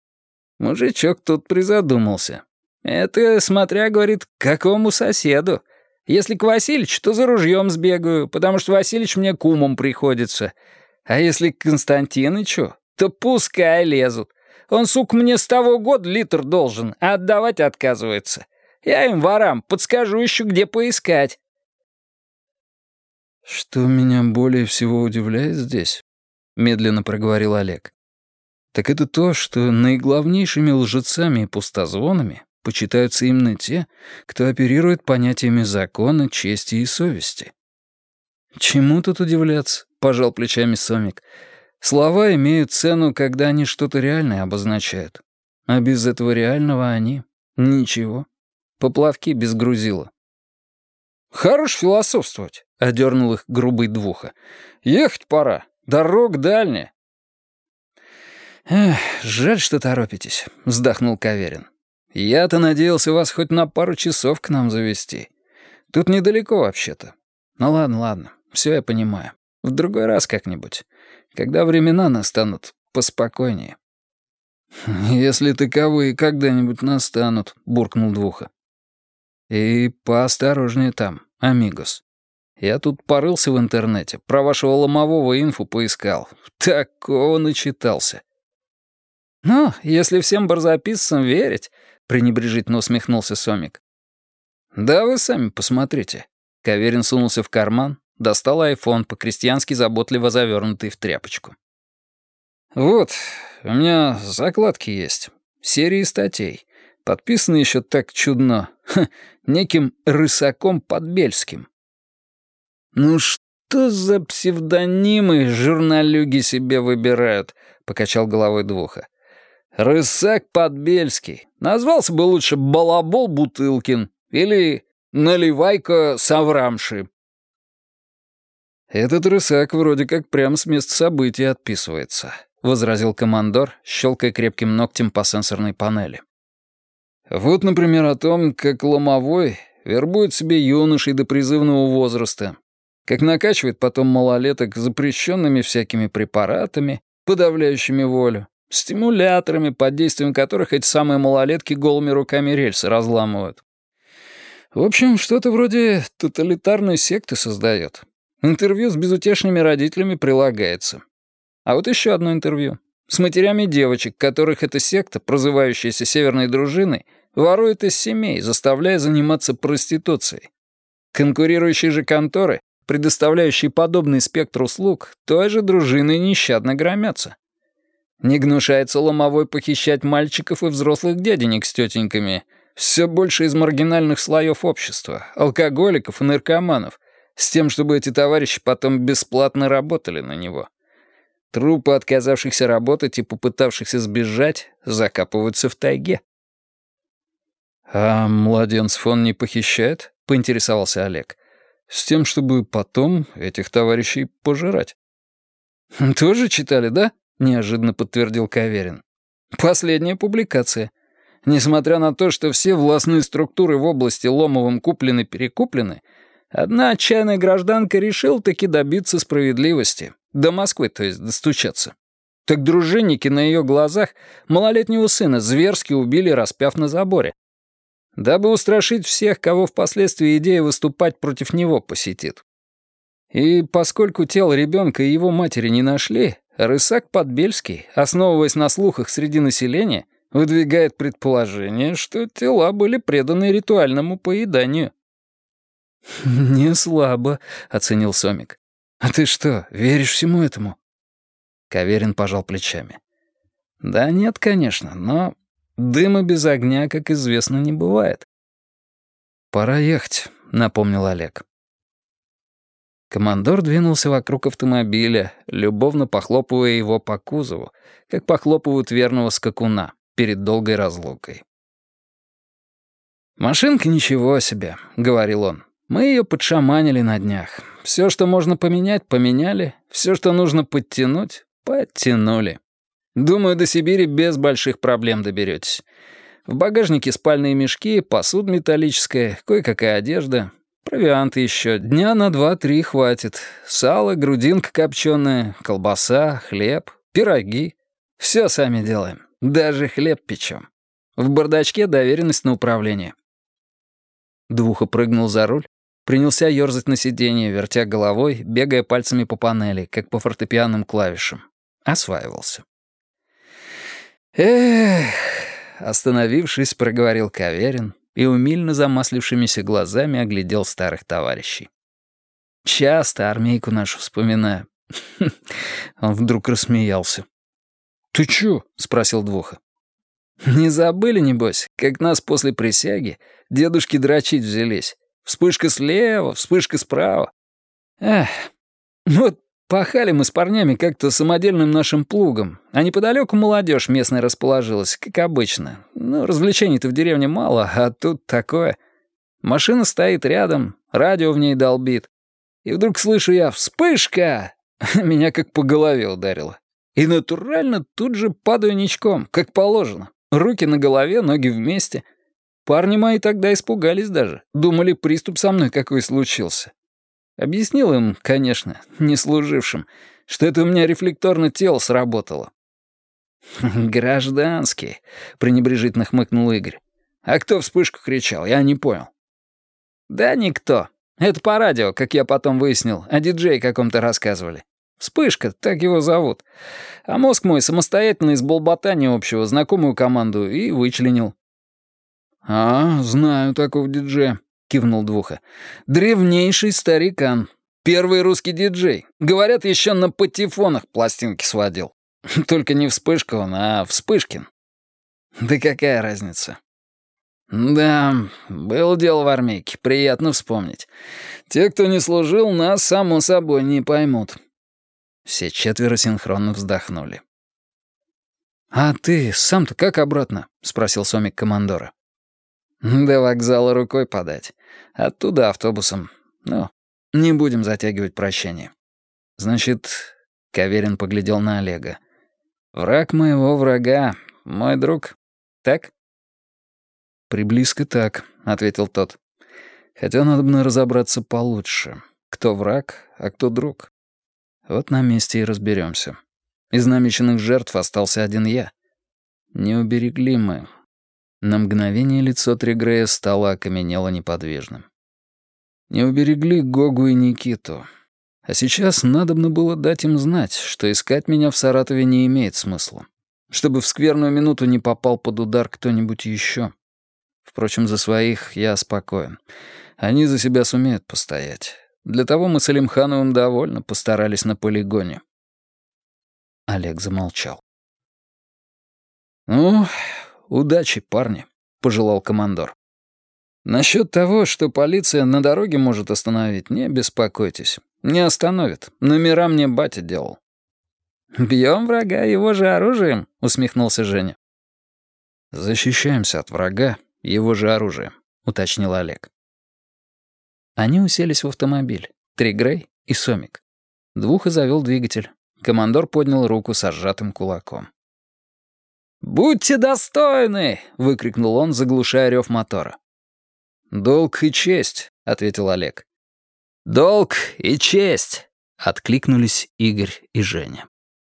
Мужичок тут призадумался. Это, смотря, говорит, к какому соседу. Если к Васильичу, то за ружьем сбегаю, потому что Васильич мне кумом приходится. А если к Константинычу, то пускай лезут. Он, сук, мне с того года литр должен, а отдавать отказывается. Я им, ворам, подскажу еще, где поискать. «Что меня более всего удивляет здесь», — медленно проговорил Олег, «так это то, что наиглавнейшими лжецами и пустозвонами почитаются именно те, кто оперирует понятиями закона, чести и совести». «Чему тут удивляться?» — пожал плечами Сомик. «Слова имеют цену, когда они что-то реальное обозначают. А без этого реального они — ничего. Поплавки без грузила». «Хорош философствовать», — одернул их грубый двуха. «Ехать пора. Дорог дальняя». «Эх, жаль, что торопитесь», — вздохнул Каверин. «Я-то надеялся вас хоть на пару часов к нам завести. Тут недалеко вообще-то. Ну ладно, ладно, все я понимаю. В другой раз как-нибудь, когда времена настанут поспокойнее». «Если таковые когда-нибудь настанут», — буркнул Двуха. И поосторожнее там, амигос. Я тут порылся в интернете, про вашего ломового инфу поискал. Такого начитался. «Ну, если всем барзаписцам верить», — пренебрежительно усмехнулся Сомик. «Да вы сами посмотрите». Каверин сунулся в карман, достал айфон, по-крестьянски заботливо завернутый в тряпочку. «Вот, у меня закладки есть, серии статей. Подписаны еще так чудно, ха, неким Рысаком Подбельским. «Ну что за псевдонимы журналюги себе выбирают?» — покачал головой Двуха. «Рысак Подбельский. Назвался бы лучше Балабол Бутылкин или Наливайка Саврамши». «Этот рысак вроде как прямо с места событий отписывается», — возразил командор, щелкая крепким ногтем по сенсорной панели. Вот, например, о том, как ломовой вербует себе юношей до призывного возраста, как накачивает потом малолеток запрещенными всякими препаратами, подавляющими волю, стимуляторами, под действием которых эти самые малолетки голыми руками рельсы разламывают. В общем, что-то вроде тоталитарной секты создает. Интервью с безутешными родителями прилагается. А вот еще одно интервью. С матерями девочек, которых эта секта, прозывающаяся Северной дружиной, ворует из семей, заставляя заниматься проституцией. Конкурирующие же конторы, предоставляющие подобный спектр услуг, той же дружиной нещадно громятся. Не гнушается ломовой похищать мальчиков и взрослых дяденек с тетеньками, все больше из маргинальных слоев общества, алкоголиков и наркоманов, с тем, чтобы эти товарищи потом бесплатно работали на него. Трупы отказавшихся работать и попытавшихся сбежать закапываются в тайге. «А младенцев он не похищает?» — поинтересовался Олег. «С тем, чтобы потом этих товарищей пожирать». «Тоже читали, да?» — неожиданно подтвердил Каверин. «Последняя публикация. Несмотря на то, что все властные структуры в области Ломовым куплены-перекуплены, одна отчаянная гражданка решила таки добиться справедливости. До Москвы, то есть, достучаться. Так дружинники на ее глазах малолетнего сына зверски убили, распяв на заборе. Дабы устрашить всех, кого впоследствии идея выступать против него посетит. И поскольку тело ребенка и его матери не нашли, Рысак Подбельский, основываясь на слухах среди населения, выдвигает предположение, что тела были преданы ритуальному поеданию. «Не слабо», — оценил Сомик. «А ты что, веришь всему этому?» Каверин пожал плечами. «Да нет, конечно, но дыма без огня, как известно, не бывает». «Пора ехать», — напомнил Олег. Командор двинулся вокруг автомобиля, любовно похлопывая его по кузову, как похлопывают верного скакуна перед долгой разлукой. «Машинка ничего себе», — говорил он. «Мы ее подшаманили на днях. Все, что можно поменять, поменяли. Все, что нужно подтянуть, подтянули. Думаю, до Сибири без больших проблем доберетесь. В багажнике спальные мешки, посуда металлическая, кое-какая одежда. Провианты еще. Дня на два-три хватит. Сало, грудинка копченая, колбаса, хлеб, пироги. Все сами делаем. Даже хлеб печем. В бардачке доверенность на управление. Двуха прыгнул за руль, принялся ёрзать на сиденье, вертя головой, бегая пальцами по панели, как по фортепианным клавишам. Осваивался. «Эх!» — остановившись, проговорил Каверин и умильно замаслившимися глазами оглядел старых товарищей. «Часто армейку нашу вспоминаю». Он вдруг рассмеялся. «Ты чё?» — спросил Двуха. «Не забыли, небось, как нас после присяги дедушки дрочить взялись? Вспышка слева, вспышка справа. Эх, вот пахали мы с парнями как-то самодельным нашим плугом, а неподалеку молодежь местная расположилась, как обычно. Ну, развлечений-то в деревне мало, а тут такое. Машина стоит рядом, радио в ней долбит. И вдруг слышу я «Вспышка!» Меня как по голове ударило. И натурально тут же падаю ничком, как положено. Руки на голове, ноги вместе. Парни мои тогда испугались даже. Думали, приступ со мной какой случился. Объяснил им, конечно, не служившим, что это у меня рефлекторно тело сработало. «Гражданский», — пренебрежительно хмыкнул Игорь. «А кто вспышку кричал? Я не понял». «Да никто. Это по радио, как я потом выяснил, о диджее каком-то рассказывали. Вспышка, так его зовут. А мозг мой самостоятельно из болботания общего знакомую команду и вычленил. «А, знаю такого диджея», — кивнул Двуха. «Древнейший старикан. Первый русский диджей. Говорят, еще на патефонах пластинки сводил. Только не вспышка он, а вспышкин. Да какая разница?» «Да, было дело в армейке, приятно вспомнить. Те, кто не служил, нас, само собой, не поймут. Все четверо синхронно вздохнули. «А ты сам-то как обратно?» — спросил Сомик командора. «До вокзала рукой подать. Оттуда автобусом. Ну, не будем затягивать прощение. Значит, Каверин поглядел на Олега. «Враг моего врага, мой друг. Так?» «Приблизко так», — ответил тот. «Хотя надо бы разобраться получше. Кто враг, а кто друг. Вот на месте и разберемся. Из намеченных жертв остался один я. Не уберегли мы. На мгновение лицо Тригрея стало окаменело неподвижным. Не уберегли Гогу и Никиту. А сейчас надобно было дать им знать, что искать меня в Саратове не имеет смысла. Чтобы в скверную минуту не попал под удар кто-нибудь еще. Впрочем, за своих я спокоен. Они за себя сумеют постоять. Для того мы с Алимхановым довольно постарались на полигоне». Олег замолчал. «Ну, удачи, парни», — пожелал командор. «Насчет того, что полиция на дороге может остановить, не беспокойтесь. Не остановит. Номера мне батя делал». «Бьем врага его же оружием», — усмехнулся Женя. «Защищаемся от врага его же оружием», — уточнил Олег. Они уселись в автомобиль. Тригрей и Сомик. Двух и завел двигатель. Командор поднял руку с сжатым кулаком. «Будьте достойны!» — выкрикнул он, заглушая рев мотора. «Долг и честь», — ответил Олег. «Долг и честь», — откликнулись Игорь и Женя.